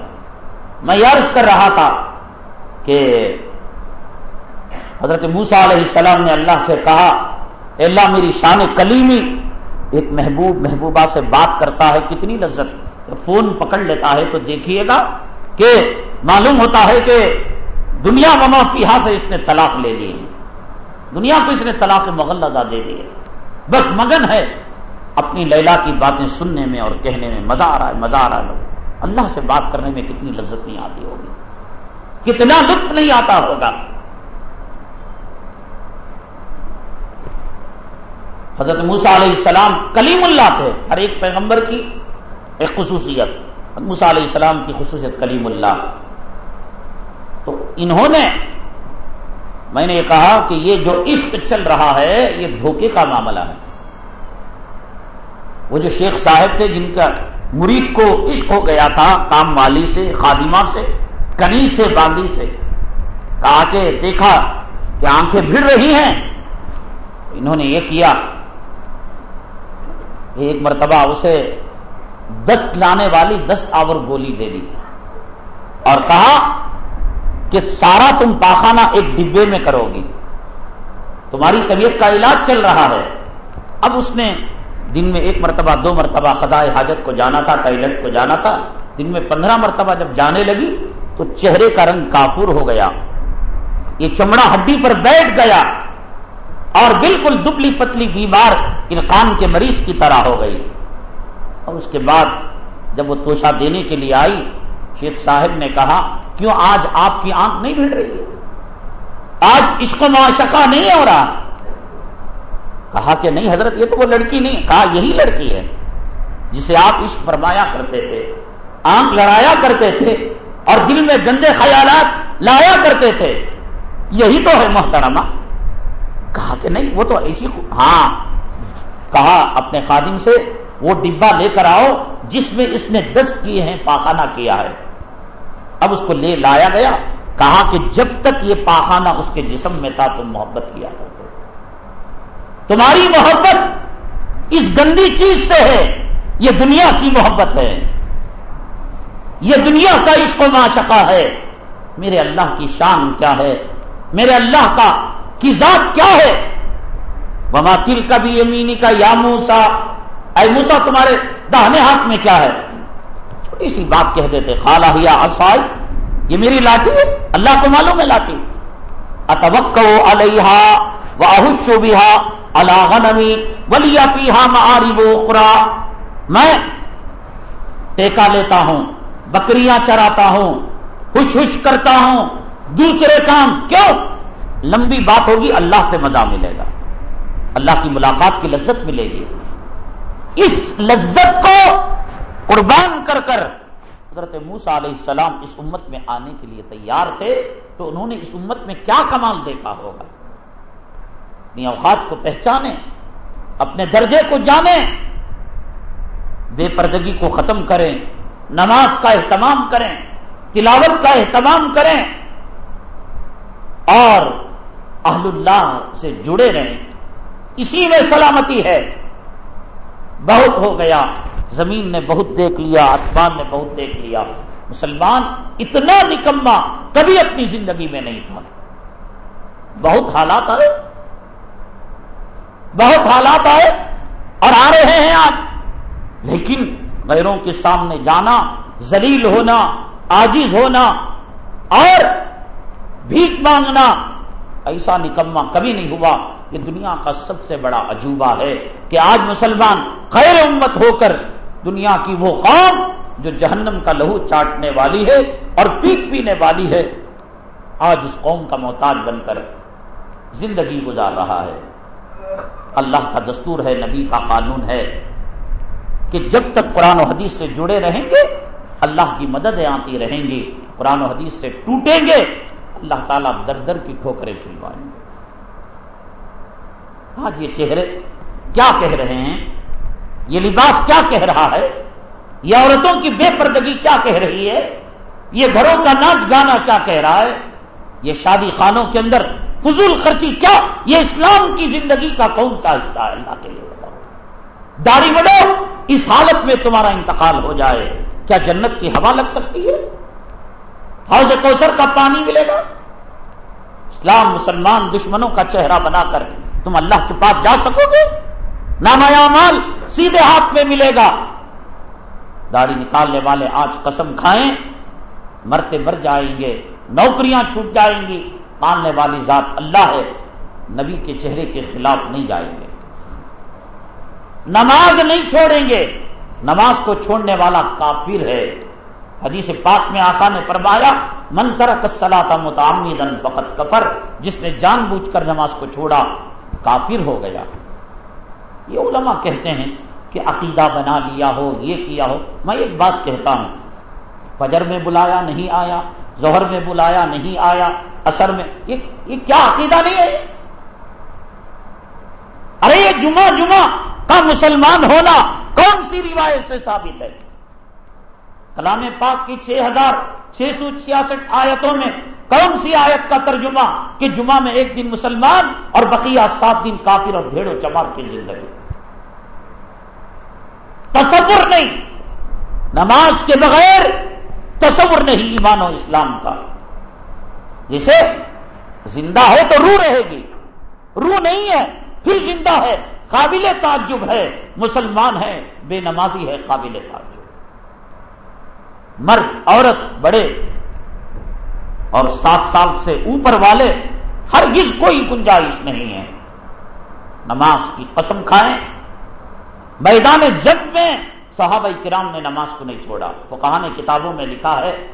میں یارس کر رہا تھا کہ حضرت موسا علیہ السلام نے اللہ سے کہا اللہ میری شان کلیمی، ایک محبوب، محبوبہ سے بات کرتا ہے، کتنی لذت۔ فون پکڑ لیتا ہے تو دیکھیے گا کہ معلوم ہوتا ہے کہ دنیا وما پیہا سے اس نے طلاق لے لی دنیا کو اس نے طلاق مغلزہ دے دی ہے۔ بس مگن ہے اپنی لیلا کی باتیں سننے میں اور کہنے میں۔ مزہ آ رہا ہے، مزہ آ رہا ہے اللہ سے بات کرنے میں کتنی لذت نہیں آتی ہوگی۔ کتنا لطف نہیں آتا ہوگا۔ حضرت موسا علیہ السلام کلیم اللہ تھے، ہر ایک پیغمبر کی ایک خصوصیت۔ موسا علیہ السلام کی خصوصیت کلیم اللہ۔ انہوں نے میں نے یہ کہا کہ یہ جو عشق چل رہا ہے، یہ دھوکے کا معاملہ ہے۔ وہ جو شیخ صاحب تھے، جن کا مرید کو عشق ہو گیا تھا، کام والی سے، خادمہ سے، کنی سے، باندی سے، کہا کہ دیکھا کہ آنکھیں بھڑ رہی ہیں۔ انہوں نے یہ کیا۔ ایک مرتبہ اسے دست لانے والی دست آور گولی دے دی اور کہا کہ سارا تم پاخانہ ایک ڈبے میں کرو گی۔ تمہاری طبیعت کا علاج چل رہا ہے۔ اب اس نے دن میں ایک مرتبہ، دو مرتبہ خزائے حاجت کو جانا تھا، ٹائلٹ کو جانا تھا۔ دن میں پندرہ مرتبہ جب جانے لگی تو چہرے کا رنگ کافور ہو گیا۔ یہ چمڑا ہڈی پر بیٹھ گیا اور بالکل دبلی پتلی بیمار ارقان کے مریض کی طرح ہو گئی۔ اور اس کے بعد جب وہ توشا دینے کے لیے آئی شیخ صاحب نے کہا، کیوں آج آپ کی آنکھ نہیں بھیڑ رہی؟ ہے آج عشق و معاشقہ نہیں ہو رہا۔ کہا کہ نہیں حضرت، یہ تو وہ لڑکی نہیں، کہا یہی لڑکی ہے، جسے آپ عشق فرمایا کرتے تھے، آنکھ لڑایا کرتے تھے، اور دل میں گندے خیالات لایا کرتے تھے۔ یہی تو ہے محترمہ۔ کہا کہ نہیں، وہ تو ایسی ہاں۔ کہا اپنے خادم سے، وہ ڈبا لے کر آؤ، جس میں اس نے دست کیے ہیں، پاخانہ کیا ہے۔ اب اس کو لے لایا گیا، کہا کہ جب تک یہ پاخانہ اس کے جسم میں تھا تم محبت کیا کرتے تمہاری محبت اس گندی چیز سے ہے، یہ دنیا کی محبت ہے۔ یہ دنیا کا عشق و معشقہ ہے۔ میرے اللہ کی شان کیا ہے؟ میرے اللہ کا کی ذات کیا ہے؟ وما تل کا بھی یمینی کا یا موسا اے موسا تمہارے دہنے ہاتھ میں کیا ہے؟ چھوٹی سی بات کہہ دیتے، خالہ یا اصائی یہ میری لاٹھی ہے، اللہ کو معلوم ہے لاٹھی۔ اتوک علیہ و احسو بہا اللہ غنمی ولی پیہا معاری وہ میں ٹیکا لیتا ہوں، بکریاں چراتا ہوں، خوش خوش کرتا ہوں۔ دوسرے کام کیوں؟ لمبی بات ہوگی، اللہ سے مزہ ملے گا۔ اللہ کی ملاقات کی لذت ملے گی۔ اس لذت کو قربان کر کر حضرت موسا علیہ السلام اس امت میں آنے کے لیے تیار تھے تو انہوں نے اس امت میں کیا کمال دیکھا ہوگا؟ اپنی اوقات کو پہچانے، اپنے درجے کو جانیں بے پردگی کو ختم کریں، نماز کا اہتمام کریں، تلاوت کا اہتمام کریں، اور اہل اللہ سے جڑے رہیں۔ اسی میں سلامتی ہے۔ بہت ہو گیا۔ زمین نے بہت دیکھ لیا، آسمان نے بہت دیکھ لیا۔ مسلمان اتنا نکما کبھی اپنی زندگی میں نہیں تھا۔ بہت حالات آئے۔ بہت حالات آئے اور آ رہے ہیں آج۔ لیکن غیروں کے سامنے جانا زلیل ہونا آجز ہونا اور بھیک مانگنا، ایسا نکما کبھی نہیں ہوا۔ یہ دنیا کا سب سے بڑا عجوبہ ہے کہ آج مسلمان خیر امت ہو کر دنیا کی وہ قوم جو جہنم کا لہو چاٹنے والی ہے اور پیٹ پینے والی ہے، آج اس قوم کا محتاج بن کر زندگی گزار رہا ہے۔ اللہ کا دستور ہے، نبی کا قانون ہے کہ جب تک قرآن و حدیث سے جڑے رہیں گے، اللہ کی مدد آتی رہیں گی۔ قرآن و حدیث سے ٹوٹیں گے، اللہ تعالیٰ در در کی ٹھوکریں کھلوائیں گے۔ آج یہ چہرے کیا کہہ رہے ہیں؟ یہ لباس کیا کہہ رہا ہے؟ یہ عورتوں کی بے پردگی کیا کہہ رہی ہے؟ یہ گھروں کا ناچ گانا کیا کہہ رہا ہے؟ یہ شادی خانوں کے اندر فضول خرچی کیا؟ یہ اسلام کی زندگی کا کون سا حصہ ہے؟ اللہ کے لیے بتاؤ۔ داڑھی بڑھو اس حالت میں تمہارا انتقال ہو جائے۔ کیا جنت کی ہوا لگ سکتی ہے؟ حوض کوثر کا پانی ملے گا؟ اسلام مسلمان دشمنوں کا چہرہ بنا کر تم اللہ کے پاس جا سکو گے؟ نامایا مال سیدھے ہاتھ میں ملے گا۔ داڑھی نکالنے والے آج قسم کھائیں، مرتے مر جائیں گے، نوکریاں چھوٹ جائیں گی، ماننے والی ذات اللہ ہے، نبی کے چہرے کے خلاف نہیں جائیں گے۔ نماز نہیں چھوڑیں گے، نماز کو چھوڑنے والا کافر ہے۔ حدیث پاک میں آقا نے فرمایا منتر کسلا تھا متعمدن فقط کفر جس نے جان بوجھ کر نماز کو چھوڑا، کافر ہو گیا۔ یہ علماء کہتے ہیں کہ عقیدہ بنا لیا ہو، یہ کیا ہو۔ میں ایک بات کہتا ہوں۔ فجر میں بلایا نہیں آیا، ظہر میں بلایا نہیں آیا اثر میں یہ کیا عقیدہ نہیں ہے؟ ارے، یہ جمعہ جمعہ کا مسلمان ہونا کون سی روایت سے ثابت ہے؟ کلام پاک کی چھ ہزار چھ سو چھیاسٹھ آیتوں میں کون سی آیت کا ترجمہ کہ جمعہ میں ایک دن مسلمان اور بقیہ سات دن کافر اور ڈھیڑوں چمار کی زندگی؟ تصور نہیں۔ نماز کے بغیر تصور نہیں ایمان و اسلام کا۔ جسے زندہ ہے تو روح رہے گی۔ روح نہیں ہے، پھر زندہ ہے۔ قابل تعجب ہے۔ مسلمان ہے، بے نمازی ہے، قابل تعجب۔ مرد، عورت، بڑے اور سات سال سے اوپر والے ہر گز کوئی گنجائش نہیں ہے۔ نماز کی قسم کھائیں۔ میدان جنگ میں صحابہ کرام نے نماز کو نہیں چھوڑا۔ وہ کہا نے کتابوں میں لکھا ہے،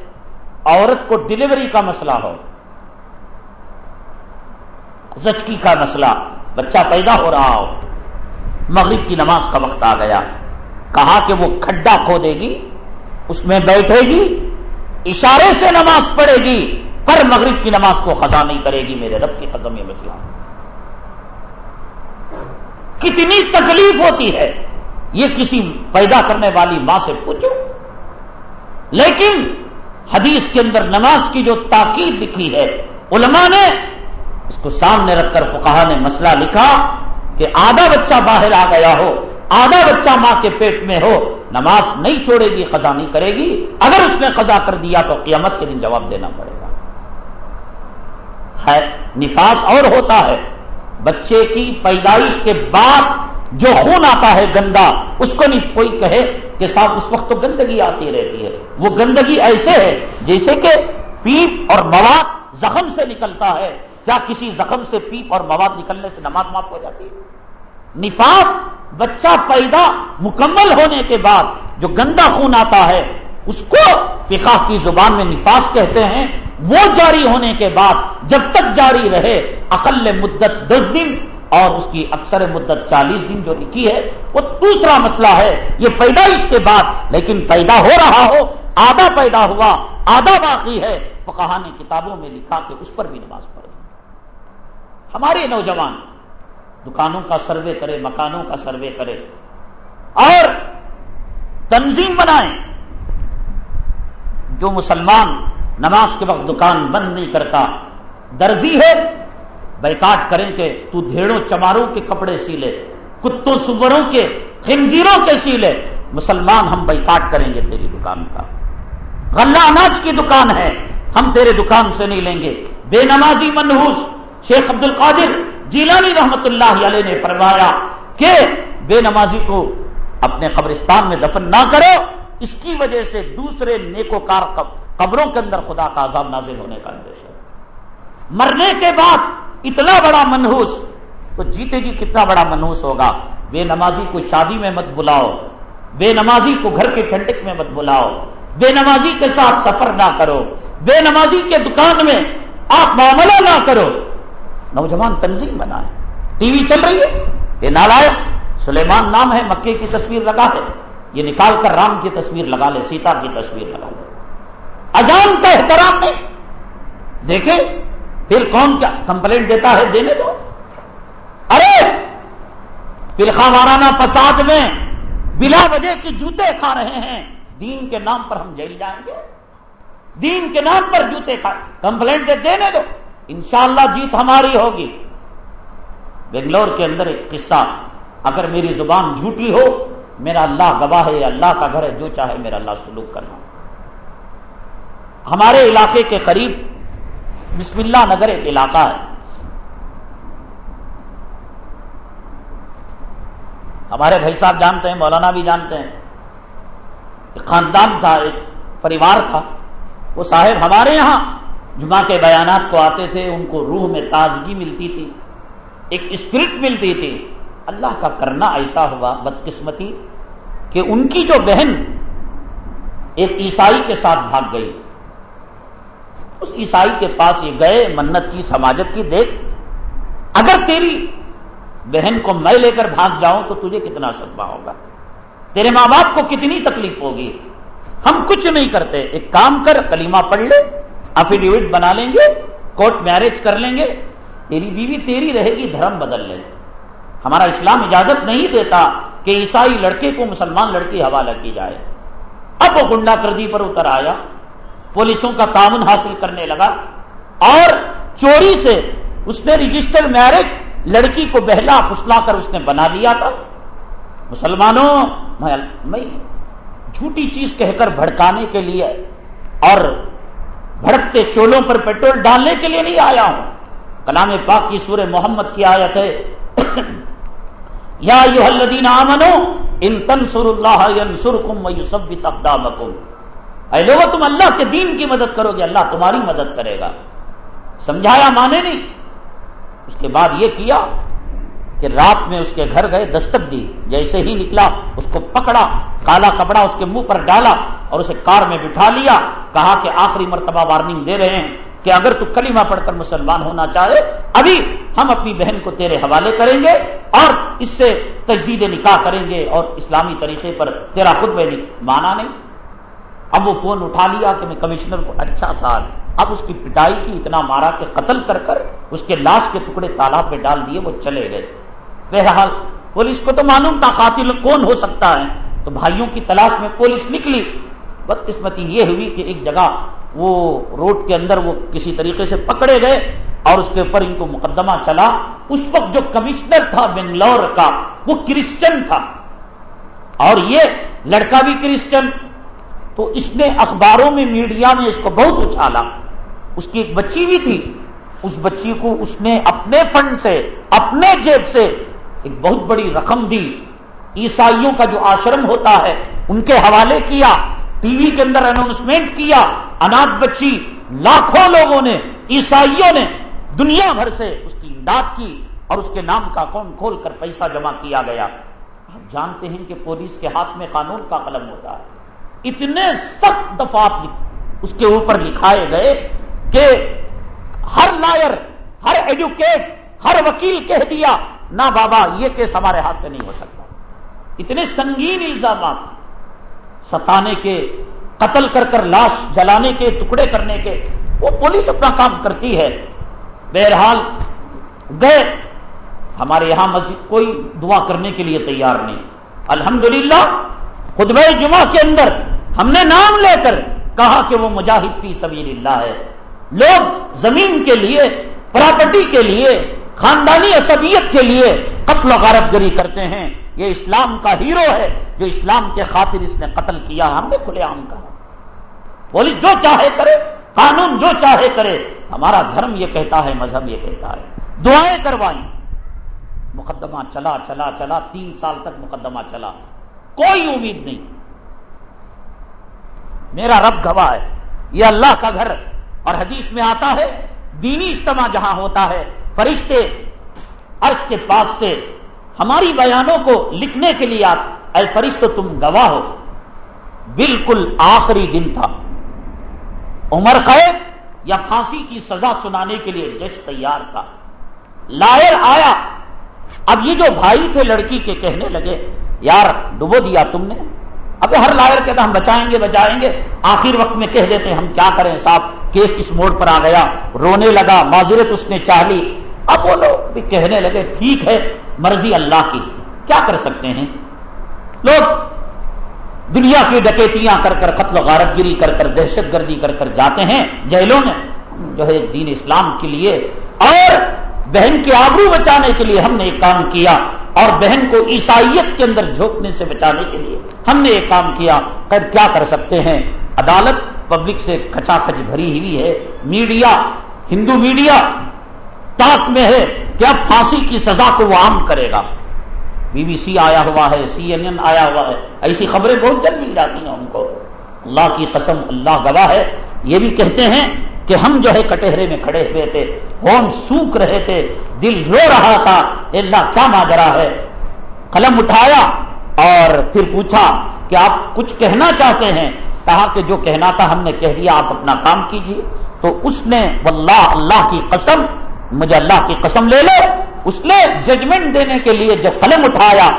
عورت کو ڈلیوری کا مسئلہ ہو۔ زچکی کا مسئلہ، بچہ پیدا ہو رہا ہو۔ مغرب کی نماز کا وقت آ گیا۔ کہا کہ وہ کھڈا کھو دے گی۔ اس میں بیٹھے گی، اشارے سے نماز پڑھے گی، پر مغرب کی نماز کو خزا نہیں کرے گی میرے رب کی قدم یہ مسئلہ۔ کتنی تکلیف ہوتی ہے، یہ کسی پیدا کرنے والی ماں سے پوچھو۔ لیکن حدیث کے اندر نماز کی جو تاکید لکھی ہے، علماء نے اس کو سامنے رکھ کر فکہ نے مسئلہ لکھا کہ آدھا بچہ باہر آ گیا ہو آدھا بچہ ماں کے پیٹ میں ہو، نماز نہیں چھوڑے گی خزا نہیں کرے گی۔ اگر اس نے خزا کر دیا تو قیامت کے دن جواب دینا پڑے گا۔ ہے، نفاس اور ہوتا ہے۔ بچے کی پیدائش کے بعد جو خون آتا ہے گندا، اس کو نہیں کوئی کہے کہ صاحب، اس وقت تو گندگی آتی رہتی ہے۔ وہ گندگی ایسے ہے جیسے کہ پیپ اور مواد زخم سے نکلتا ہے۔ کیا کسی زخم سے پیپ اور مواد نکلنے سے نماز معاف ہو جاتی ہے؟ نفاس بچہ پیدا مکمل ہونے کے بعد جو گندا خون آتا ہے، اس کو فقہ کی زبان میں نفاس کہتے ہیں۔ وہ جاری ہونے کے بعد جب تک جاری رہے، اقل مدت دس دن اور اس کی اکثر مدت چالیس دن جو لکھی ہے، وہ دوسرا مسئلہ ہے۔ یہ پیدائش کے بعد، لیکن پیدا ہو رہا ہو، آدھا پیدا ہوا، آدھا باقی ہے۔ فقہ نے کتابوں میں لکھا کہ اس پر بھی نماز پڑھ ہمارے نوجوان دکانوں کا سروے کرے، مکانوں کا سروے کرے۔ اور تنظیم بنائیں۔ جو مسلمان نماز کے وقت دکان بند نہیں کرتا، درزی ہے، بیکاٹ کریں کہ تو دھیڑوں چماروں کے کپڑے سیلے کتوں سوروں کے خنزیروں کے سیلے مسلمان ہم بیکاٹ کریں گے تیری دکان کا۔ غلہ اناج کی دکان ہے، ہم تیرے دکان سے نہیں لیں گے۔ بے نمازی منحوس شیخ عبد القادر جیلانی رحمت اللہ علیہ نے فرمایا کہ بے نمازی کو اپنے قبرستان میں دفن نہ کرو، اس کی وجہ سے دوسرے نیکو کار قبروں کے اندر خدا کا عذاب نازل ہونے کا اندیش ہے۔ مرنے کے بعد اتنا بڑا منحوس، تو جیتے جی کتنا بڑا منحوس ہوگا؟ بے نمازی کو شادی میں مت بلاؤ، بے نمازی کو گھر کے ٹھنڈک میں مت بلاؤ، بے نمازی کے ساتھ سفر نہ کرو، بے نمازی کے دکان میں آپ معاملہ نہ کرو۔ نوجوان تنظیم بنا ہے ٹی وی چل رہی ہے، یہ نالا سلیمان نام ہے، مکے کی تصویر لگا ہے۔ یہ نکال کر رام کی تصویر لگا لے، سیتا کی تصویر لگا لے۔ اجان کا احترام نہیں دیکھے پھر کون کیا کمپلینٹ دیتا ہے دینے دو ارے فرقہ وارانہ فساد میں بلا وجہ کی جوتے کھا رہے ہیں۔ دین کے نام پر ہم جیل جائیں گے۔ دین کے نام پر جوتے کھا کمپلینٹ دینے دو۔ انشاءاللہ جیت ہماری ہوگی۔ بنگلور کے اندر ایک قصہ، اگر میری زبان جھوٹی ہو، میرا اللہ گواہ ہے، اللہ کا گھر ہے، جو چاہے میرا اللہ سلوک کرنا۔ ہمارے علاقے کے قریب بسم اللہ نگر ایک علاقہ ہے۔ ہمارے بھائی صاحب جانتے ہیں، مولانا بھی جانتے ہیں۔ ایک خاندان تھا، ایک پریوار تھا۔ وہ صاحب ہمارے یہاں جمعہ کے بیانات کو آتے تھے، ان کو روح میں تازگی ملتی تھی، ایک اسپرٹ ملتی تھی۔ اللہ کا کرنا ایسا ہوا بدقسمتی کہ ان کی جو بہن ایک عیسائی کے ساتھ بھاگ گئی۔ اس عیسائی کے پاس یہ گئے، منت کی، سماجت کی، دیکھ، اگر تیری بہن کو میں لے کر بھاگ جاؤں تو تجھے کتنا صدمہ ہوگا۔ تیرے ماں باپ کو کتنی تکلیف ہوگی۔ ہم کچھ نہیں کرتے۔ ایک کام کر کلیمہ پڑھ لے۔ افیڈیوٹ بنا لیں گے کورٹ میرج کر لیں گے، تیری بیوی تیری رہے گی، دھرم بدل لے ہمارا اسلام اجازت نہیں دیتا کہ عیسائی لڑکے کو مسلمان لڑکی حوالہ کی جائے۔ اب وہ گنڈا کردی پر اتر آیا، پولیسوں کا تعاون حاصل کرنے لگا اور چوری سے اس نے رجسٹر میرج لڑکی کو بہلا پھسلا کر اس نے بنا لیا تھا۔ مسلمانوں میں جھوٹی چیز کہہ کر بھڑکانے کے لیے اور بھڑکتے شولوں پر پیٹرول ڈالنے کے لیے نہیں آیا ہوں۔ کلام پاک کی سورہ محمد کی آیت ہے۔ یا الذین آمنو ان تنصر اللہ ینصرکم ویثبت اقدامکم۔ اے لوگوں تم اللہ کے دین کی مدد کرو گے، اللہ تمہاری مدد کرے گا۔ سمجھایا مانے نہیں؟ اس کے بعد یہ کیا؟ کہ رات میں اس کے گھر گئے، دستک دی، جیسے ہی نکلا، اس کو پکڑا، کالا کپڑا اس کے منہ پر ڈالا اور اسے کار میں بٹھا لیا، کہا کہ آخری مرتبہ وارننگ دے رہے ہیں کہ اگر تو کلمہ پڑھ کر مسلمان ہونا چاہے، ابھی ہم اپنی بہن کو تیرے حوالے کریں گے اور اس سے تجدید نکاح کریں گے اور اسلامی طریقے پر تیرا خود میں مانا نہیں۔ اب وہ فون اٹھا لیا کہ میں کمشنر کو اچھا سال، اب اس کی پٹائی کی اتنا مارا کہ قتل کر کر اس کے لاش کے ٹکڑے تالاب میں ڈال دیے، وہ چلے گئے۔ بہرحال، پولیس کو تو معلوم تھا قاتل کون ہو سکتا ہے۔ تو بھائیوں کی تلاش میں پولیس نکلی۔ بدقسمتی یہ ہوئی کہ ایک جگہ وہ روڈ کے اندر وہ کسی طریقے سے پکڑے گئے اور اس کے اوپر ان کو مقدمہ چلا۔ اس وقت جو کمشنر تھا بنگلور کا، وہ کرسچن تھا۔ اور یہ لڑکا بھی کرسچن۔ تو اس نے اخباروں میں، میڈیا میں اس کو بہت اچھالا۔ اس کی ایک بچی بھی تھی۔ اس بچی کو اس نے اپنے فنڈ سے، اپنے جیب سے ایک بہت بڑی رقم دی، عیسائیوں کا جو آشرم ہوتا ہے، ان کے حوالے کیا، ٹی وی کے اندر اناؤنسمنٹ کیا، اناج بچی، لاکھوں لوگوں نے، عیسائیوں نے، دنیا بھر سے اس کی امداد کی اور اس کے نام کا اکاؤنٹ کھول کر پیسہ جمع کیا گیا۔ آپ جانتے ہیں کہ پولیس کے ہاتھ میں قانون کا قلم ہوتا ہے۔ اتنے سخت دفعات اس کے اوپر لکھائے گئے کہ ہر لائر، ہر ایجوکیٹ ہر وکیل کہہ دیا نہ بابا، یہ کیس ہمارے ہاتھ سے نہیں ہو سکتا۔ اتنے سنگین الزامات، ستانے کے، قتل کر کر لاش جلانے کے، ٹکڑے کرنے کے، وہ پولیس اپنا کام کرتی ہے۔ بہرحال گئے ہمارے یہاں مسجد کوئی دعا کرنے کے لیے تیار نہیں۔ الحمدللہ، خطبہ جمعہ کے اندر ہم نے نام لے کر کہا کہ وہ مجاہد فی سبیل اللہ ہے۔ لوگ زمین کے لیے، پراپرٹی کے لیے خاندانی عصبیت کے لیے قتل و غارت گری کرتے ہیں۔ یہ اسلام کا ہیرو ہے جو اسلام کے خاطر اس نے قتل کیا۔ ہم نے کھلے عام کہا۔ بولی جو چاہے کرے، قانون جو چاہے کرے۔ ہمارا دھرم یہ کہتا ہے، مذہب یہ کہتا ہے۔ دعائیں کروائیں مقدمہ چلا چلا چلا۔ تین سال تک مقدمہ چلا۔ کوئی امید نہیں۔ میرا رب گواہ ہے۔ یہ اللہ کا گھر اور حدیث میں آتا ہے، دینی اجتماع جہاں ہوتا ہے فرشتے عرش کے پاس سے ہماری بیانوں کو لکھنے کے لیے آپ اے فرشت تم گواہ ہو۔ بالکل آخری دن تھا۔ عمر قید یا پھانسی کی سزا سنانے کے لیے جش تیار تھا۔ لائر آیا۔ اب یہ جو بھائی تھے لڑکی کے کہنے لگے، یار ڈبو دیا تم نے۔ اب ہر لائر کہتا ہم بچائیں گے بچائیں گے۔ آخر وقت میں کہہ دیتے ہم کیا کریں صاحب؟ کیس اس موڑ پر آ گیا۔ رونے لگا، معذرت اس نے چاہ لی۔ اب وہ لوگ بھی کہنے لگے، ٹھیک ہے، مرضی اللہ کی۔ کیا کر سکتے ہیں؟ لوگ دنیا کی ڈکیتیاں کر کر، قتل و غارت گیری کر کر، دہشت گردی کر کر جاتے ہیں جیلوں میں۔ جو ہے دین اسلام کے لیے اور بہن کے آبرو بچانے کے لیے ہم نے ایک کام کیا۔ اور بہن کو عیسائیت کے اندر جھونکنے سے بچانے کے لیے ہم نے ایک کام کیا۔ کیا کر سکتے ہیں؟ عدالت پبلک سے کچا کچ بھری ہوئی ہے۔ میڈیا، ہندو میڈیا میں ہے کہ اب پھانسی کی سزا کو وہ عام کرے گا۔ بی بی سی آیا ہوا ہے، سی این این آیا ہوا ہے۔ ایسی خبریں بہت جلد مل جاتی ہیں ان کو۔ اللہ کی قسم، اللہ گواہ ہے۔ یہ بھی کہتے ہیں کہ ہم جو ہے کٹہرے میں کھڑے ہوئے تھے، ہون سوکھ رہے تھے، دل رو رہا تھا۔ اللہ، کیا ماجرا ہے؟ قلم اٹھایا اور پھر پوچھا کہ آپ کچھ کہنا چاہتے ہیں؟ کہا کہ جو کہنا تھا ہم نے کہہ دیا، آپ اپنا کام کیجیے تو اس نے، واللہ، اللہ کی قسم مجھے اللہ کی قسم لے لو۔ اس نے ججمنٹ دینے کے لیے جب قلم اٹھایا،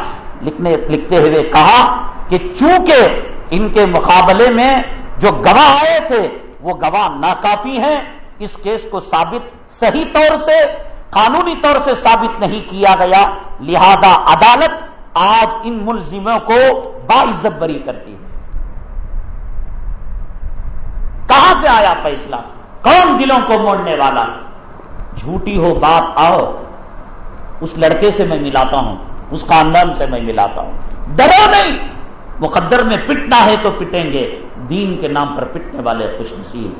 لکھنے لکھتے ہوئے کہا کہ چونکہ ان کے مقابلے میں جو گواہ آئے تھے، وہ گواہ ناکافی ہیں، اس کیس کو ثابت صحیح طور سے، قانونی طور سے ثابت نہیں کیا گیا۔ لہذا عدالت آج ان ملزموں کو باعزت بری کرتی ہے۔ کہاں سے آیا فیصلہ؟ کون دلوں کو موڑنے والا؟ جھوٹی ہو بات آؤ۔ اس لڑکے سے میں ملاتا ہوں، اس خاندان سے میں ملاتا ہوں۔ ڈرو نہیں۔ مقدر میں پٹنا ہے تو پٹیں گے۔ دین کے نام پر پٹنے والے خوش نصیب۔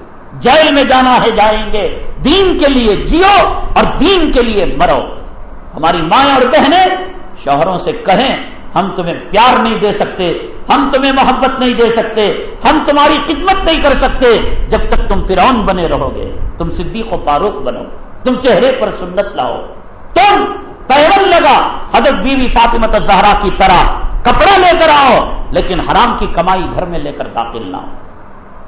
جیل میں جانا ہے، جائیں گے۔ دین کے لیے جیو اور دین کے لیے مرو۔ ہماری مائیں اور بہنیں شوہروں سے کہیں، ہم تمہیں پیار نہیں دے سکتے، ہم تمہیں محبت نہیں دے سکتے، ہم تمہاری خدمت نہیں کر سکتے۔ جب تک تم فرعون بنے رہو گے، تم صدیق و فاروق بنو تم چہرے پر سنت لاؤ۔ تم پیون لگا حضرت بیوی فاطمت زہرا کی طرح کپڑا لے کر آؤ، لیکن حرام کی کمائی گھر میں لے کر داخل نہ ہو۔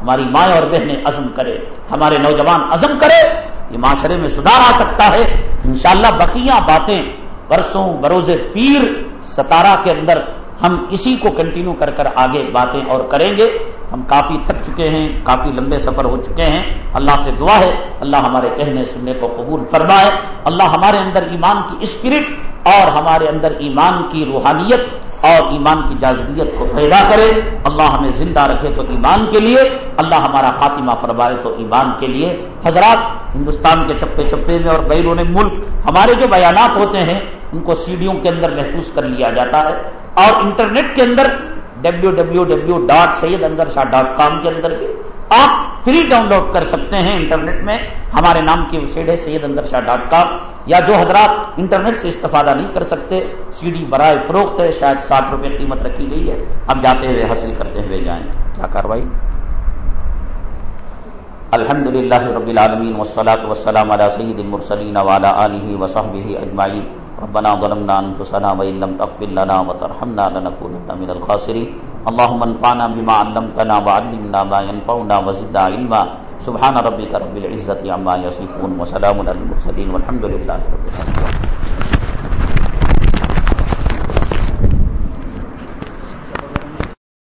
ہماری مائیں اور بہنیں عزم کرے، ہمارے نوجوان عزم کرے، یہ معاشرے میں سدھار آ سکتا ہے۔ انشاءاللہ بقیہ باتیں برسوں بروز پیر ستارہ کے اندر ہم اسی کو کنٹینیو کر کر آگے باتیں اور کریں گے۔ ہم کافی تھک چکے ہیں، کافی لمبے سفر ہو چکے ہیں۔ اللہ سے دعا ہے، اللہ ہمارے کہنے سننے کو قبول فرمائے۔ اللہ ہمارے اندر ایمان کی اسپرٹ اور ہمارے اندر ایمان کی روحانیت اور ایمان کی جازبیت کو پیدا کرے۔ اللہ ہمیں زندہ رکھے تو ایمان کے لیے، اللہ ہمارا خاتمہ فرمائے تو ایمان کے لیے۔ حضرات، ہندوستان کے چپے چپے میں اور بیرون ملک، ہمارے جو بیانات ہوتے ہیں، ان کو سیڈیوں کے اندر محفوظ کر لیا جاتا ہے۔ اور انٹرنیٹ کے اندر W W W dot Syed اندر شاہ ڈاٹ کام کے اندر بھی آپ فری ڈاؤن لوڈ کر سکتے ہیں انٹرنیٹ میں ہمارے نام کی ویب سائٹ ہے سید اندر شاہ ڈاٹ کام یا جو حضرات انٹرنیٹ سے استفادہ نہیں کر سکتے سی ڈی برائے فروخت ہے، شاید ساٹھ روپے قیمت رکھی گئی ہے۔ اب جاتے ہوئے حاصل کرتے ہوئے جائیں۔ کیا کاروائی؟ الحمد للہ رب العالمین وسلاۃ وسلام علیہ سید المرسلین والا علیہ وصحب اجماعین ربنا ظلمنا انفسنا وان لم تغفر لنا وترحمنا لنكونن من الخاسرين. اللهم انفعنا بما علمتنا وعلمنا ما ينفعنا وزدنا علما. سبحان ربك رب العزه عما يصفون وسلام على المرسلين والحمد لله رب العالمين.